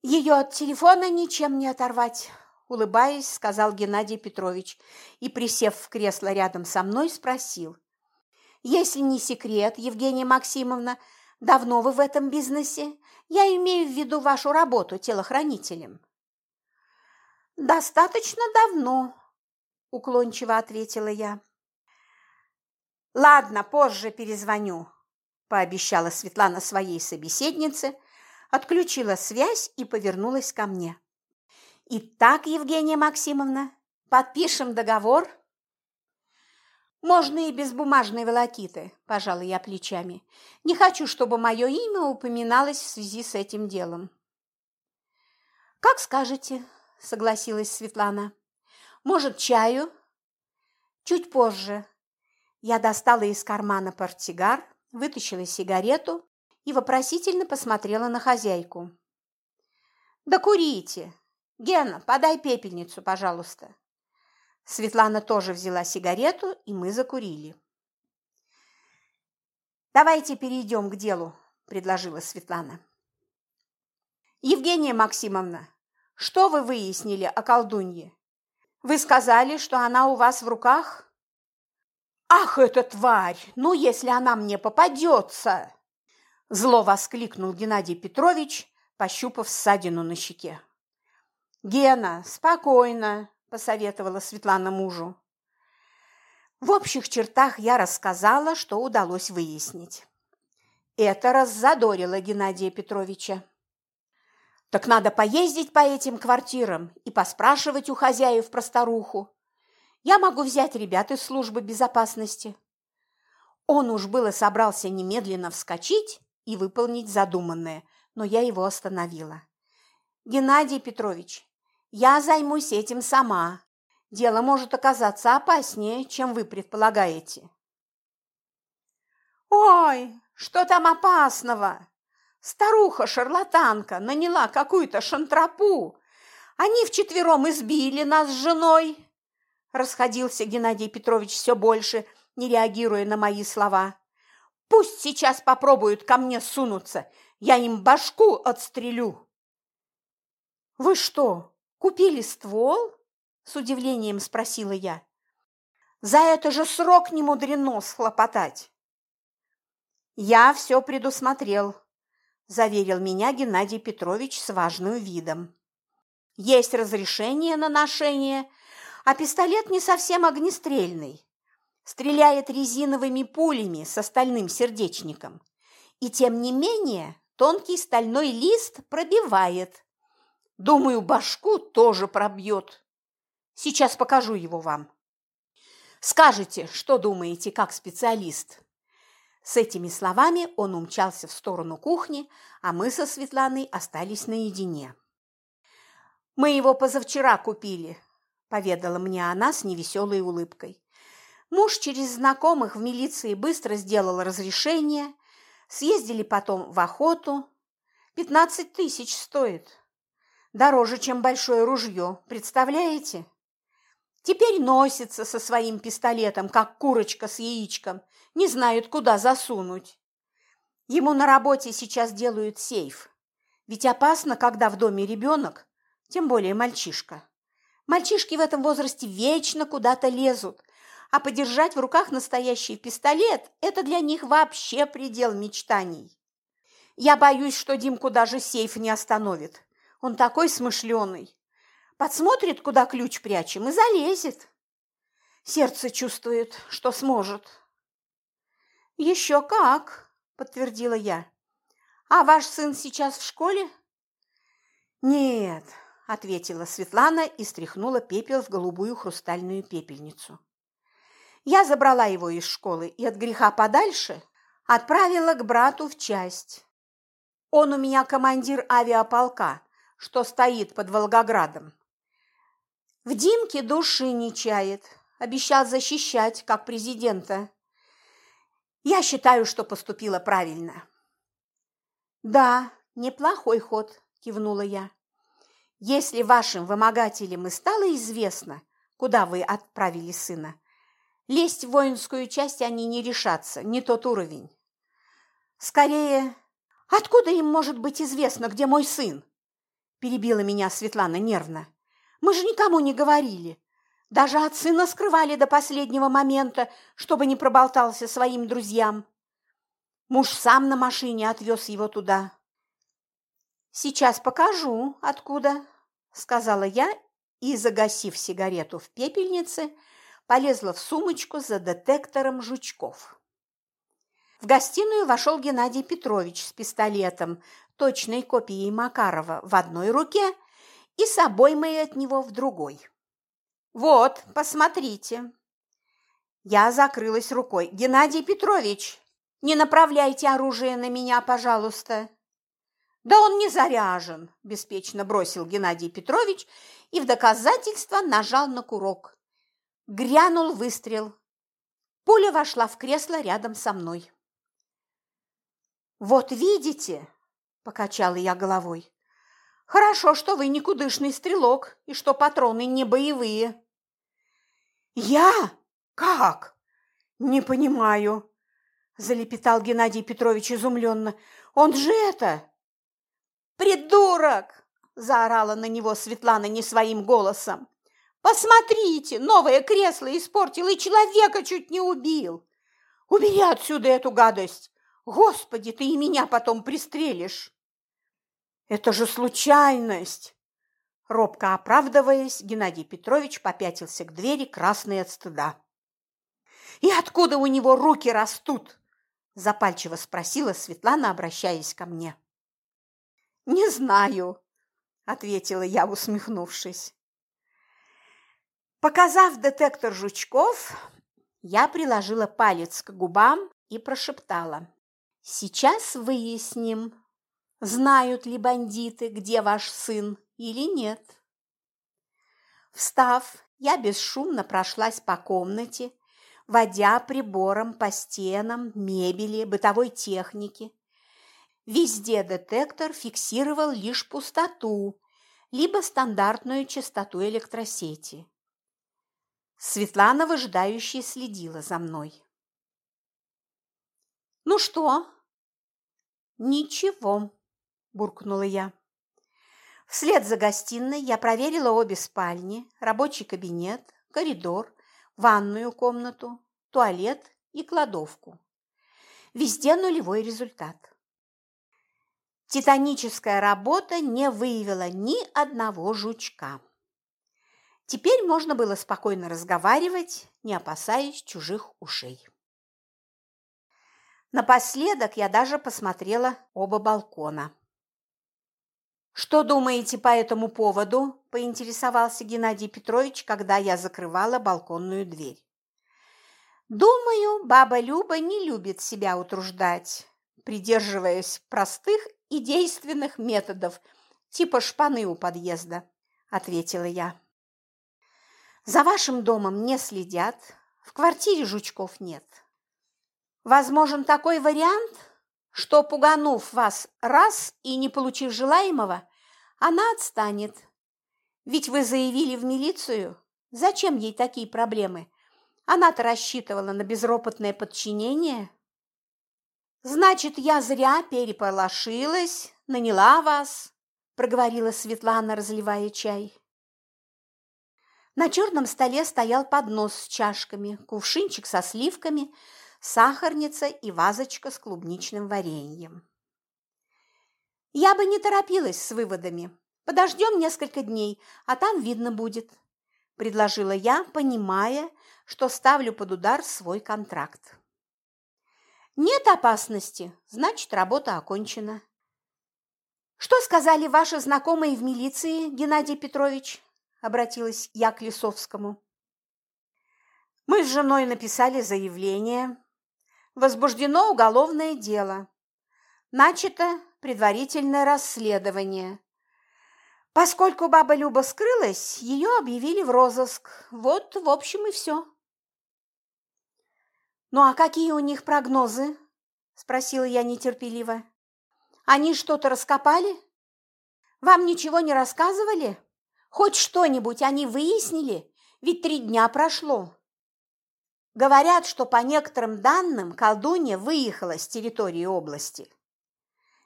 Ее от телефона ничем не оторвать, улыбаясь, сказал Геннадий Петрович и, присев в кресло рядом со мной, спросил. Если не секрет, Евгения Максимовна, давно вы в этом бизнесе? Я имею в виду вашу работу телохранителем. Достаточно давно, уклончиво ответила я. Ладно, позже перезвоню, пообещала Светлана своей собеседнице – отключила связь и повернулась ко мне. «Итак, Евгения Максимовна, подпишем договор?» «Можно и без бумажной волокиты», – пожала я плечами. «Не хочу, чтобы мое имя упоминалось в связи с этим делом». «Как скажете», – согласилась Светлана. «Может, чаю?» «Чуть позже». Я достала из кармана портсигар, вытащила сигарету и вопросительно посмотрела на хозяйку. «Да курите! Гена, подай пепельницу, пожалуйста!» Светлана тоже взяла сигарету, и мы закурили. «Давайте перейдем к делу», – предложила Светлана. «Евгения Максимовна, что вы выяснили о колдунье? Вы сказали, что она у вас в руках?» «Ах, эта тварь! Ну, если она мне попадется!» Зло воскликнул Геннадий Петрович, пощупав ссадину на щеке. «Гена, спокойно!» – посоветовала Светлана мужу. В общих чертах я рассказала, что удалось выяснить. Это раззадорило Геннадия Петровича. «Так надо поездить по этим квартирам и поспрашивать у хозяев про старуху. Я могу взять ребят из службы безопасности». Он уж было собрался немедленно вскочить, и выполнить задуманное, но я его остановила. «Геннадий Петрович, я займусь этим сама. Дело может оказаться опаснее, чем вы предполагаете». «Ой, что там опасного? Старуха-шарлатанка наняла какую-то шантропу. Они вчетвером избили нас с женой!» Расходился Геннадий Петрович все больше, не реагируя на мои слова. «Пусть сейчас попробуют ко мне сунуться, я им башку отстрелю!» «Вы что, купили ствол?» – с удивлением спросила я. «За это же срок не мудрено схлопотать!» «Я все предусмотрел», – заверил меня Геннадий Петрович с важным видом. «Есть разрешение на ношение, а пистолет не совсем огнестрельный. Стреляет резиновыми пулями с остальным сердечником. И тем не менее тонкий стальной лист пробивает. Думаю, башку тоже пробьет. Сейчас покажу его вам. Скажите, что думаете как специалист?» С этими словами он умчался в сторону кухни, а мы со Светланой остались наедине. «Мы его позавчера купили», – поведала мне она с невеселой улыбкой. Муж через знакомых в милиции быстро сделал разрешение, съездили потом в охоту. Пятнадцать тысяч стоит. Дороже, чем большое ружье, представляете? Теперь носится со своим пистолетом, как курочка с яичком, не знают, куда засунуть. Ему на работе сейчас делают сейф. Ведь опасно, когда в доме ребенок, тем более мальчишка. Мальчишки в этом возрасте вечно куда-то лезут, а подержать в руках настоящий пистолет – это для них вообще предел мечтаний. Я боюсь, что Димку даже сейф не остановит. Он такой смышленый. Подсмотрит, куда ключ прячем, и залезет. Сердце чувствует, что сможет. «Еще как!» – подтвердила я. «А ваш сын сейчас в школе?» «Нет», – ответила Светлана и стряхнула пепел в голубую хрустальную пепельницу. Я забрала его из школы и от греха подальше отправила к брату в часть. Он у меня командир авиаполка, что стоит под Волгоградом. В Димке души не чает, обещал защищать, как президента. Я считаю, что поступила правильно. Да, неплохой ход, кивнула я. Если вашим вымогателям и стало известно, куда вы отправили сына, лезть в воинскую часть они не решатся, не тот уровень. Скорее, откуда им может быть известно, где мой сын? Перебила меня Светлана нервно. Мы же никому не говорили. Даже от сына скрывали до последнего момента, чтобы не проболтался своим друзьям. Муж сам на машине отвез его туда. «Сейчас покажу, откуда», – сказала я и, загасив сигарету в пепельнице, полезла в сумочку за детектором жучков. В гостиную вошел Геннадий Петрович с пистолетом, точной копией Макарова, в одной руке и с обоймой от него в другой. «Вот, посмотрите!» Я закрылась рукой. «Геннадий Петрович, не направляйте оружие на меня, пожалуйста!» «Да он не заряжен!» – беспечно бросил Геннадий Петрович и в доказательство нажал на курок. Грянул выстрел. Пуля вошла в кресло рядом со мной. «Вот видите!» – покачала я головой. Хорошо, что вы никудышный стрелок и что патроны не боевые. Я? Как? Не понимаю, залепетал Геннадий Петрович изумленно. Он же это... Придурок! заорала на него Светлана не своим голосом. Посмотрите, новое кресло испортил и человека чуть не убил. Убери отсюда эту гадость. Господи, ты и меня потом пристрелишь. Это же случайность!» Робко оправдываясь, Геннадий Петрович попятился к двери, красный от стыда. «И откуда у него руки растут?» – запальчиво спросила Светлана, обращаясь ко мне. «Не знаю», – ответила я, усмехнувшись. Показав детектор жучков, я приложила палец к губам и прошептала. «Сейчас выясним, знают ли бандиты, где ваш сын или нет. Встав, я бесшумно прошлась по комнате, водя прибором по стенам, мебели, бытовой технике. Везде детектор фиксировал лишь пустоту, либо стандартную частоту электросети. Светлана выжидающе следила за мной. «Ну что?» «Ничего», – буркнула я. Вслед за гостиной я проверила обе спальни, рабочий кабинет, коридор, ванную комнату, туалет и кладовку. Везде нулевой результат. Титаническая работа не выявила ни одного жучка. Теперь можно было спокойно разговаривать, не опасаясь чужих ушей. Напоследок я даже посмотрела оба балкона. «Что думаете по этому поводу?» – поинтересовался Геннадий Петрович, когда я закрывала балконную дверь. «Думаю, баба Люба не любит себя утруждать, придерживаясь простых и действенных методов, типа шпаны у подъезда», – ответила я. «За вашим домом не следят, в квартире жучков нет. Возможен такой вариант, что, пуганув вас раз и не получив желаемого, она отстанет. Ведь вы заявили в милицию. Зачем ей такие проблемы? Она-то рассчитывала на безропотное подчинение. Значит, я зря переполошилась, наняла вас, проговорила Светлана, разливая чай. На черном столе стоял поднос с чашками, кувшинчик со сливками – сахарница и вазочка с клубничным вареньем. Я бы не торопилась с выводами. Подождем несколько дней, а там видно будет, предложила я, понимая, что ставлю под удар свой контракт. Нет опасности, значит, работа окончена. Что сказали ваши знакомые в милиции, Геннадий Петрович? обратилась я к Лисовскому. Мы с женой написали заявление, возбуждено уголовное дело. Начато предварительное расследование. Поскольку баба Люба скрылась, ее объявили в розыск. Вот, в общем, и все. «Ну а какие у них прогнозы?» – спросила я нетерпеливо. «Они что-то раскопали? Вам ничего не рассказывали? Хоть что-нибудь они выяснили? Ведь три дня прошло». Говорят, что по некоторым данным колдунья выехала с территории области.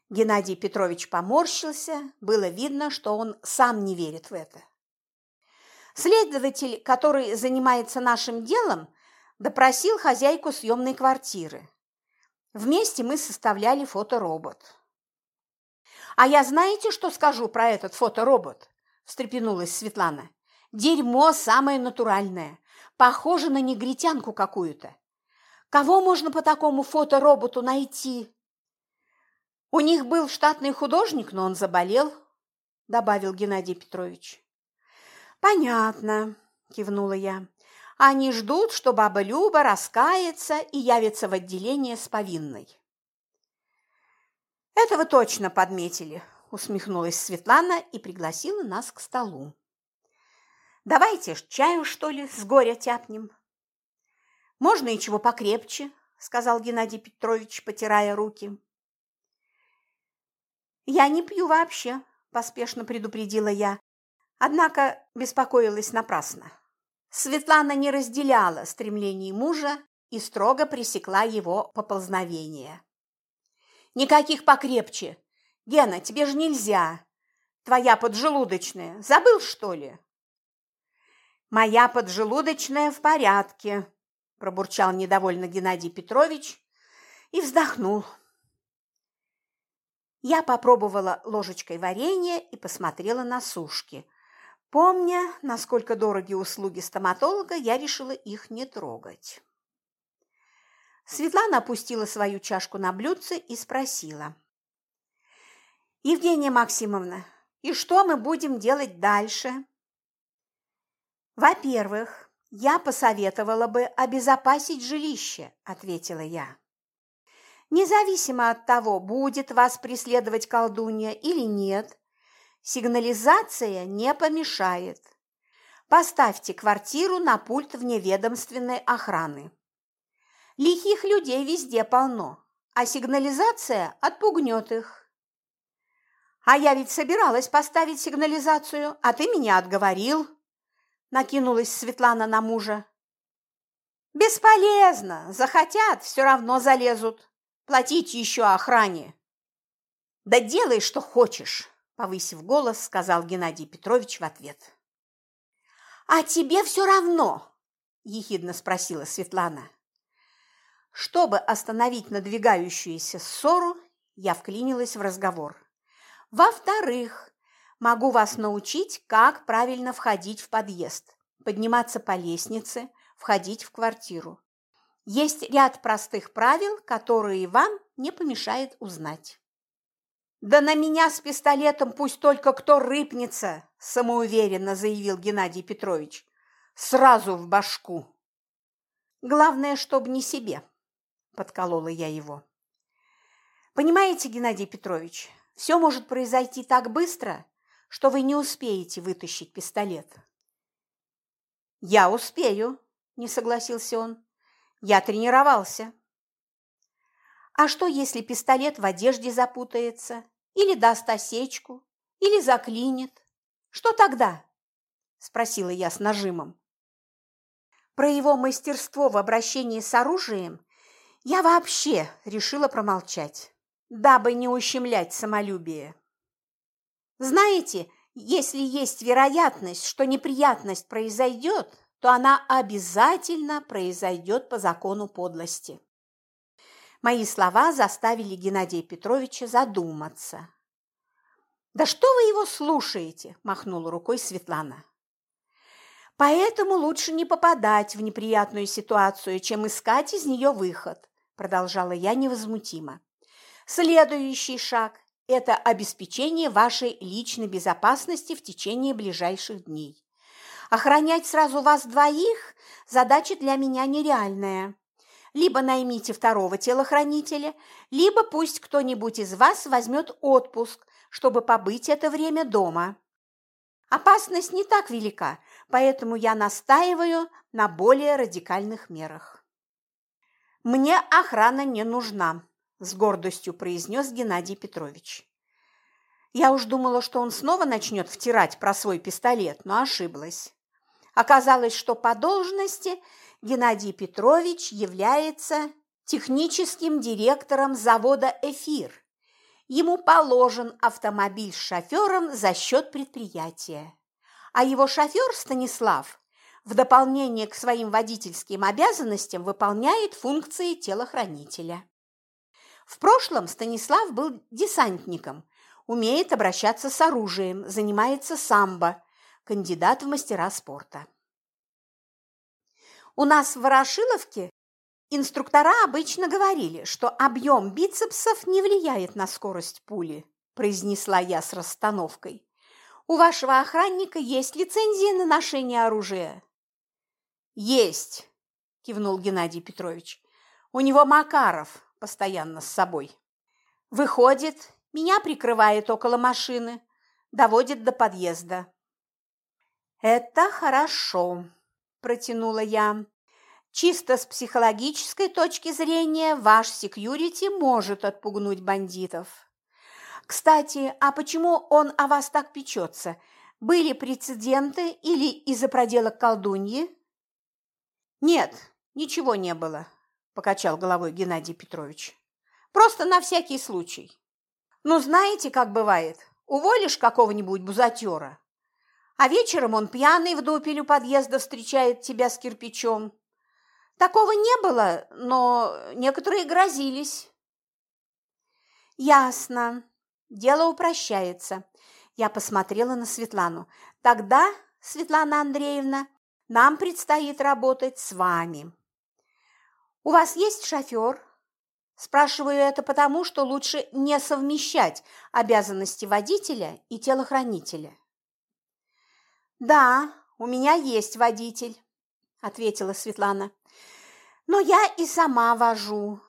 Геннадий Петрович поморщился, было видно, что он сам не верит в это. Следователь, который занимается нашим делом, допросил хозяйку съемной квартиры. Вместе мы составляли фоторобот. «А я знаете, что скажу про этот фоторобот?» – встрепенулась Светлана. «Дерьмо самое натуральное. Похоже на негритянку какую-то. Кого можно по такому фотороботу найти? У них был штатный художник, но он заболел, добавил Геннадий Петрович. Понятно, кивнула я. Они ждут, что баба Люба раскается и явится в отделение с повинной. Это вы точно подметили, усмехнулась Светлана и пригласила нас к столу. Давайте ж чаю, что ли, с горя тяпнем. Можно и чего покрепче, сказал Геннадий Петрович, потирая руки. Я не пью вообще, поспешно предупредила я, однако беспокоилась напрасно. Светлана не разделяла стремлений мужа и строго пресекла его поползновение. «Никаких покрепче! Гена, тебе же нельзя! Твоя поджелудочная, забыл, что ли?» «Моя поджелудочная в порядке», – пробурчал недовольно Геннадий Петрович и вздохнул. Я попробовала ложечкой варенье и посмотрела на сушки. Помня, насколько дороги услуги стоматолога, я решила их не трогать. Светлана опустила свою чашку на блюдце и спросила. «Евгения Максимовна, и что мы будем делать дальше?» «Во-первых, я посоветовала бы обезопасить жилище», – ответила я. Независимо от того, будет вас преследовать колдунья или нет, сигнализация не помешает. Поставьте квартиру на пульт вневедомственной охраны. Лихих людей везде полно, а сигнализация отпугнет их. А я ведь собиралась поставить сигнализацию, а ты меня отговорил, накинулась Светлана на мужа. Бесполезно, захотят, все равно залезут. Платить еще охране. Да делай, что хочешь, повысив голос, сказал Геннадий Петрович в ответ. А тебе все равно, ехидно спросила Светлана. Чтобы остановить надвигающуюся ссору, я вклинилась в разговор. Во-вторых, могу вас научить, как правильно входить в подъезд, подниматься по лестнице, входить в квартиру. Есть ряд простых правил, которые вам не помешает узнать. «Да на меня с пистолетом пусть только кто рыпнется!» – самоуверенно заявил Геннадий Петрович. «Сразу в башку!» «Главное, чтобы не себе», – подколола я его. «Понимаете, Геннадий Петрович, все может произойти так быстро, что вы не успеете вытащить пистолет». «Я успею», – не согласился он. Я тренировался. А что, если пистолет в одежде запутается, или даст осечку, или заклинит? Что тогда? Спросила я с нажимом. Про его мастерство в обращении с оружием я вообще решила промолчать, дабы не ущемлять самолюбие. Знаете, если есть вероятность, что неприятность произойдет, то она обязательно произойдет по закону подлости. Мои слова заставили Геннадия Петровича задуматься. «Да что вы его слушаете?» – махнула рукой Светлана. «Поэтому лучше не попадать в неприятную ситуацию, чем искать из нее выход», – продолжала я невозмутимо. «Следующий шаг – это обеспечение вашей личной безопасности в течение ближайших дней. Охранять сразу вас двоих – задача для меня нереальная. Либо наймите второго телохранителя, либо пусть кто-нибудь из вас возьмет отпуск, чтобы побыть это время дома. Опасность не так велика, поэтому я настаиваю на более радикальных мерах. «Мне охрана не нужна», – с гордостью произнес Геннадий Петрович. Я уж думала, что он снова начнет втирать про свой пистолет, но ошиблась. Оказалось, что по должности Геннадий Петрович является техническим директором завода «Эфир». Ему положен автомобиль с шофером за счет предприятия. А его шофер Станислав в дополнение к своим водительским обязанностям выполняет функции телохранителя. В прошлом Станислав был десантником, умеет обращаться с оружием, занимается самбо, кандидат в мастера спорта. У нас в Ворошиловке инструктора обычно говорили, что объем бицепсов не влияет на скорость пули, произнесла я с расстановкой. У вашего охранника есть лицензия на ношение оружия? Есть, кивнул Геннадий Петрович. У него Макаров постоянно с собой. Выходит, меня прикрывает около машины, доводит до подъезда. «Это хорошо», – протянула я. «Чисто с психологической точки зрения ваш секьюрити может отпугнуть бандитов. Кстати, а почему он о вас так печется? Были прецеденты или из-за проделок колдуньи?» «Нет, ничего не было», – покачал головой Геннадий Петрович. «Просто на всякий случай. Ну, знаете, как бывает, уволишь какого-нибудь бузатера, а вечером он пьяный в дупель у подъезда встречает тебя с кирпичом. Такого не было, но некоторые грозились. Ясно. Дело упрощается. Я посмотрела на Светлану. Тогда, Светлана Андреевна, нам предстоит работать с вами. У вас есть шофер? Спрашиваю это потому, что лучше не совмещать обязанности водителя и телохранителя. «Да, у меня есть водитель», – ответила Светлана. «Но я и сама вожу,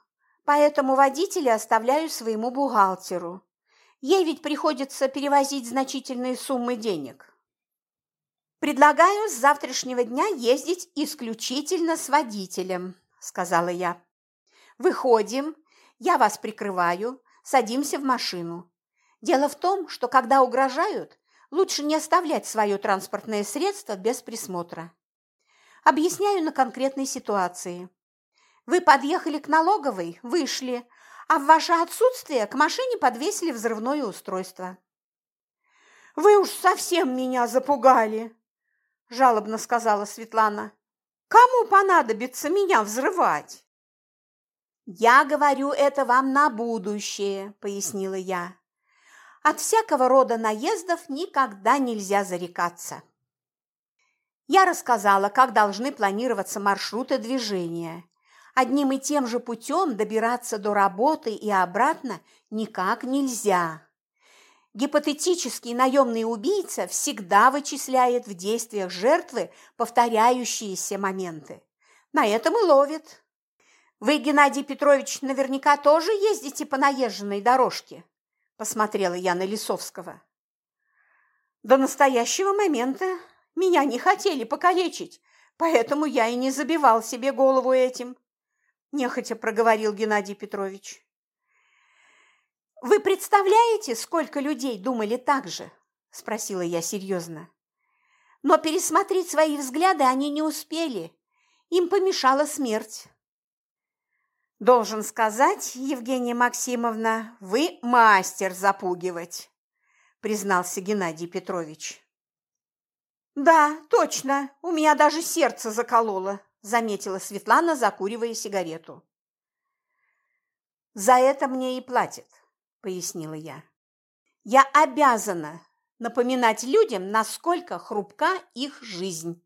поэтому водителя оставляю своему бухгалтеру. Ей ведь приходится перевозить значительные суммы денег. Предлагаю с завтрашнего дня ездить исключительно с водителем, сказала я. Выходим, я вас прикрываю, садимся в машину. Дело в том, что когда угрожают, лучше не оставлять свое транспортное средство без присмотра. Объясняю на конкретной ситуации. Вы подъехали к налоговой, вышли, а в ваше отсутствие к машине подвесили взрывное устройство. «Вы уж совсем меня запугали!» – жалобно сказала Светлана. «Кому понадобится меня взрывать?» «Я говорю это вам на будущее», – пояснила я. «От всякого рода наездов никогда нельзя зарекаться». Я рассказала, как должны планироваться маршруты движения. Одним и тем же путем добираться до работы и обратно никак нельзя. Гипотетический наемный убийца всегда вычисляет в действиях жертвы повторяющиеся моменты. На этом и ловит. Вы, Геннадий Петрович, наверняка тоже ездите по наезженной дорожке? Посмотрела я на Лисовского. До настоящего момента меня не хотели покалечить, поэтому я и не забивал себе голову этим, нехотя проговорил Геннадий Петрович. Вы представляете, сколько людей думали так же? спросила я серьезно. Но пересмотреть свои взгляды они не успели. Им помешала смерть. Должен сказать, Евгения Максимовна, вы мастер запугивать, признался Геннадий Петрович. Да, точно, у меня даже сердце закололо, заметила Светлана, закуривая сигарету. За это мне и платят, пояснила я. Я обязана напоминать людям, насколько хрупка их жизнь.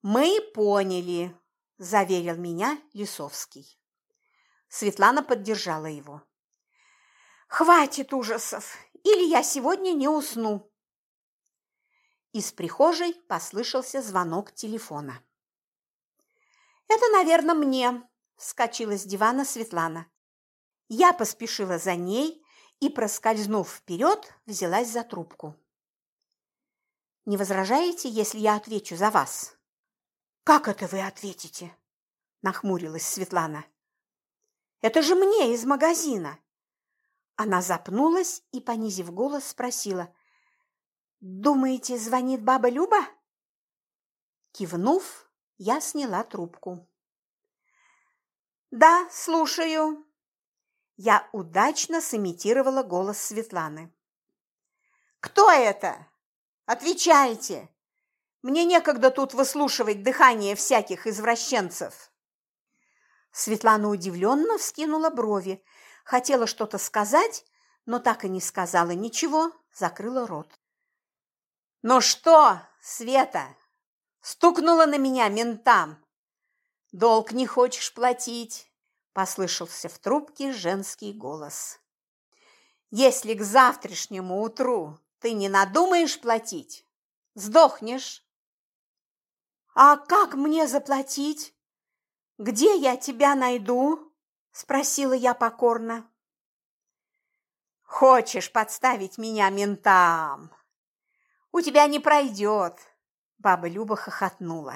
Мы поняли, – заверил меня Лисовский. Светлана поддержала его. «Хватит ужасов, или я сегодня не усну!» Из прихожей послышался звонок телефона. «Это, наверное, мне», – вскочила с дивана Светлана. Я поспешила за ней и, проскользнув вперед, взялась за трубку. «Не возражаете, если я отвечу за вас?» «Как это вы ответите?» – нахмурилась Светлана. «Это же мне из магазина!» Она запнулась и, понизив голос, спросила. «Думаете, звонит баба Люба?» Кивнув, я сняла трубку. «Да, слушаю». Я удачно сымитировала голос Светланы. «Кто это? Отвечайте!» Мне некогда тут выслушивать дыхание всяких извращенцев. Светлана удивленно вскинула брови, хотела что-то сказать, но так и не сказала ничего, закрыла рот. «Ну что, Света, стукнула на меня ментам? Долг не хочешь платить?» – послышался в трубке женский голос. «Если к завтрашнему утру ты не надумаешь платить, сдохнешь!» «А как мне заплатить? Где я тебя найду?» – спросила я покорно. «Хочешь подставить меня ментам? У тебя не пройдет!» – баба Люба хохотнула.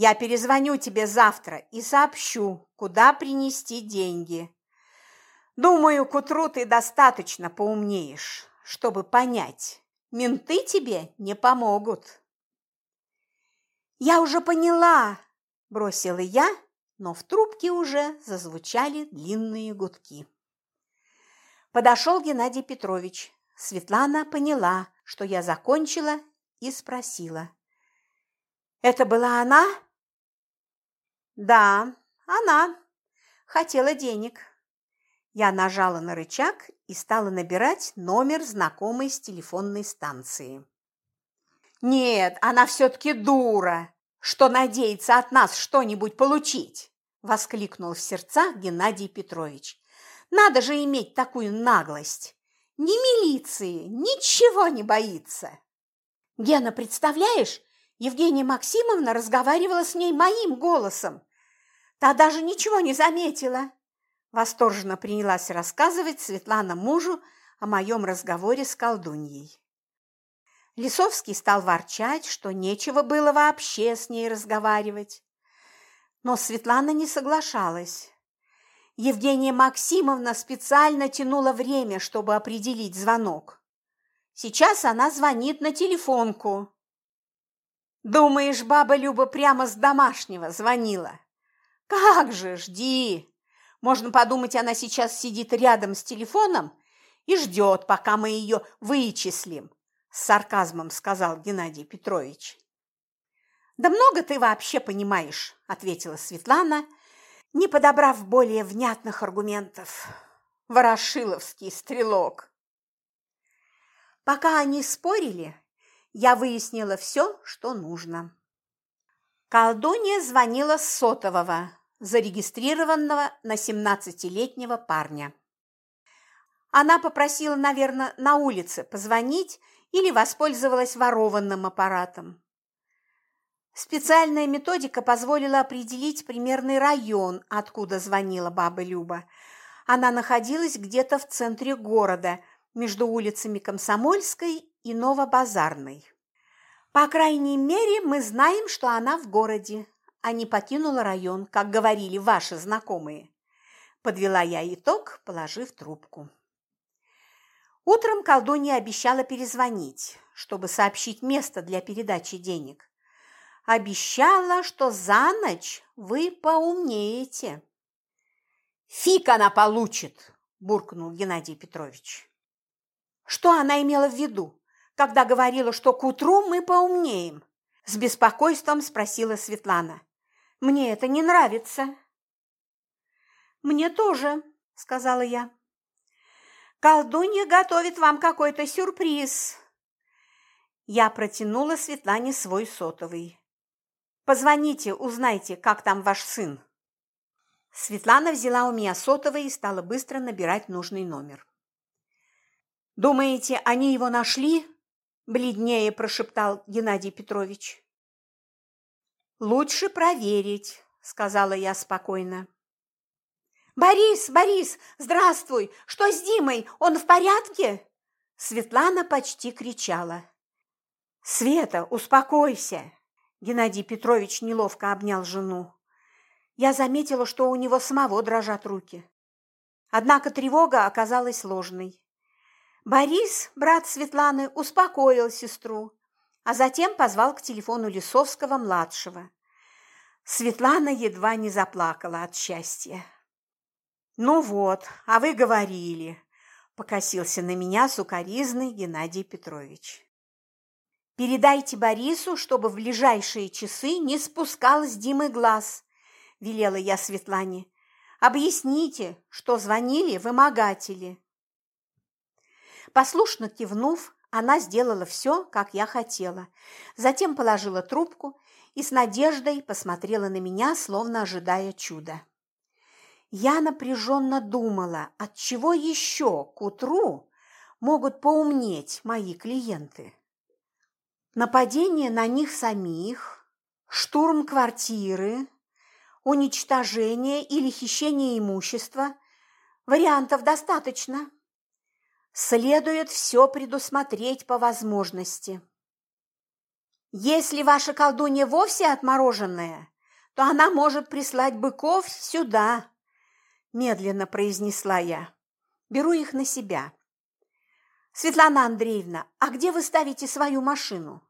«Я перезвоню тебе завтра и сообщу, куда принести деньги. Думаю, к утру ты достаточно поумнеешь, чтобы понять, менты тебе не помогут». «Я уже поняла!» – бросила я, но в трубке уже зазвучали длинные гудки. Подошел Геннадий Петрович. Светлана поняла, что я закончила, и спросила. «Это была она?» «Да, она. Хотела денег». Я нажала на рычаг и стала набирать номер знакомой с телефонной станции. «Нет, она все-таки дура, что надеется от нас что-нибудь получить!» – воскликнул в сердцах Геннадий Петрович. «Надо же иметь такую наглость! Ни милиции, ничего не боится!» «Гена, представляешь, Евгения Максимовна разговаривала с ней моим голосом. Та даже ничего не заметила. Восторженно принялась рассказывать Светлана мужу о моем разговоре с колдуньей. Лисовский стал ворчать, что нечего было вообще с ней разговаривать. Но Светлана не соглашалась. Евгения Максимовна специально тянула время, чтобы определить звонок. Сейчас она звонит на телефонку. Думаешь, баба Люба прямо с домашнего звонила? Как же, жди. Можно подумать, она сейчас сидит рядом с телефоном и ждет, пока мы ее вычислим, с сарказмом сказал Геннадий Петрович. Да много ты вообще понимаешь, ответила Светлана, не подобрав более внятных аргументов. Ворошиловский стрелок. Пока они спорили, я выяснила все, что нужно. Колдунья звонила сотового, зарегистрированного на 17-летнего парня. Она попросила, наверное, на улице позвонить или воспользовалась ворованным аппаратом. Специальная методика позволила определить примерный район, откуда звонила баба Люба. Она находилась где-то в центре города, между улицами Комсомольской и Новобазарной. По крайней мере, мы знаем, что она в городе, а не покинула район, как говорили ваши знакомые. Подвела я итог, положив трубку. Утром колдунья обещала перезвонить, чтобы сообщить место для передачи денег. Обещала, что за ночь вы поумнеете. «Фиг она получит!» – буркнул Геннадий Петрович. Что она имела в виду, когда говорила, что к утру мы поумнеем? С беспокойством спросила Светлана. Мне это не нравится. Мне тоже, сказала я. Колдунья готовит вам какой-то сюрприз. Я протянула Светлане свой сотовый. Позвоните, узнайте, как там ваш сын. Светлана взяла у меня сотовый и стала быстро набирать нужный номер. «Думаете, они его нашли?» – бледнее прошептал Геннадий Петрович. «Лучше проверить», – сказала я спокойно. «Борис, Борис, здравствуй! Что с Димой? Он в порядке?» Светлана почти кричала. «Света, успокойся!» Геннадий Петрович неловко обнял жену. Я заметила, что у него самого дрожат руки. Однако тревога оказалась ложной. Борис, брат Светланы, успокоил сестру, а затем позвал к телефону Лисовского-младшего. Светлана едва не заплакала от счастья. «Ну вот, а вы говорили», – покосился на меня сукоризный Геннадий Петрович. «Передайте Борису, чтобы в ближайшие часы не спускал с Димы глаз», – велела я Светлане. «Объясните, что звонили вымогатели». Послушно кивнув, она сделала все, как я хотела. Затем положила трубку и с надеждой посмотрела на меня, словно ожидая чуда. Я напряженно думала, от чего еще к утру могут поумнеть мои клиенты. Нападение на них самих, штурм квартиры, уничтожение или хищение имущества – вариантов достаточно. Следует все предусмотреть по возможности. Если ваша колдунья вовсе отмороженная, то она может прислать быков сюда, медленно произнесла я. Беру их на себя. Светлана Андреевна, а где вы ставите свою машину?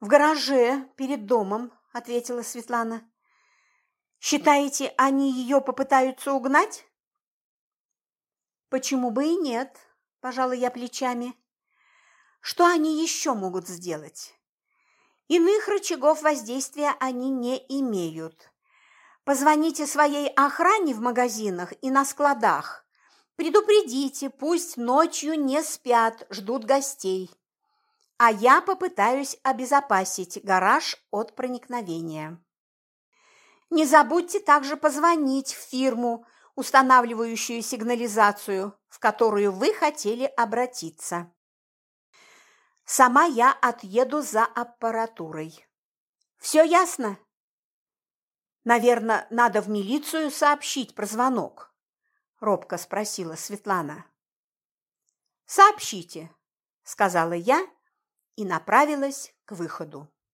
В гараже перед домом, ответила Светлана. Считаете, они ее попытаются угнать? Почему бы и нет? Пожала я плечами. Что они еще могут сделать? Иных рычагов воздействия они не имеют. Позвоните своей охране в магазинах и на складах. Предупредите, пусть ночью не спят, ждут гостей. А я попытаюсь обезопасить гараж от проникновения. Не забудьте также позвонить в фирму, устанавливающую сигнализацию, в которую вы хотели обратиться. Сама я отъеду за аппаратурой. Все ясно? Наверное, надо в милицию сообщить про звонок, робко спросила Светлана. Сообщите, сказала я и направилась к выходу.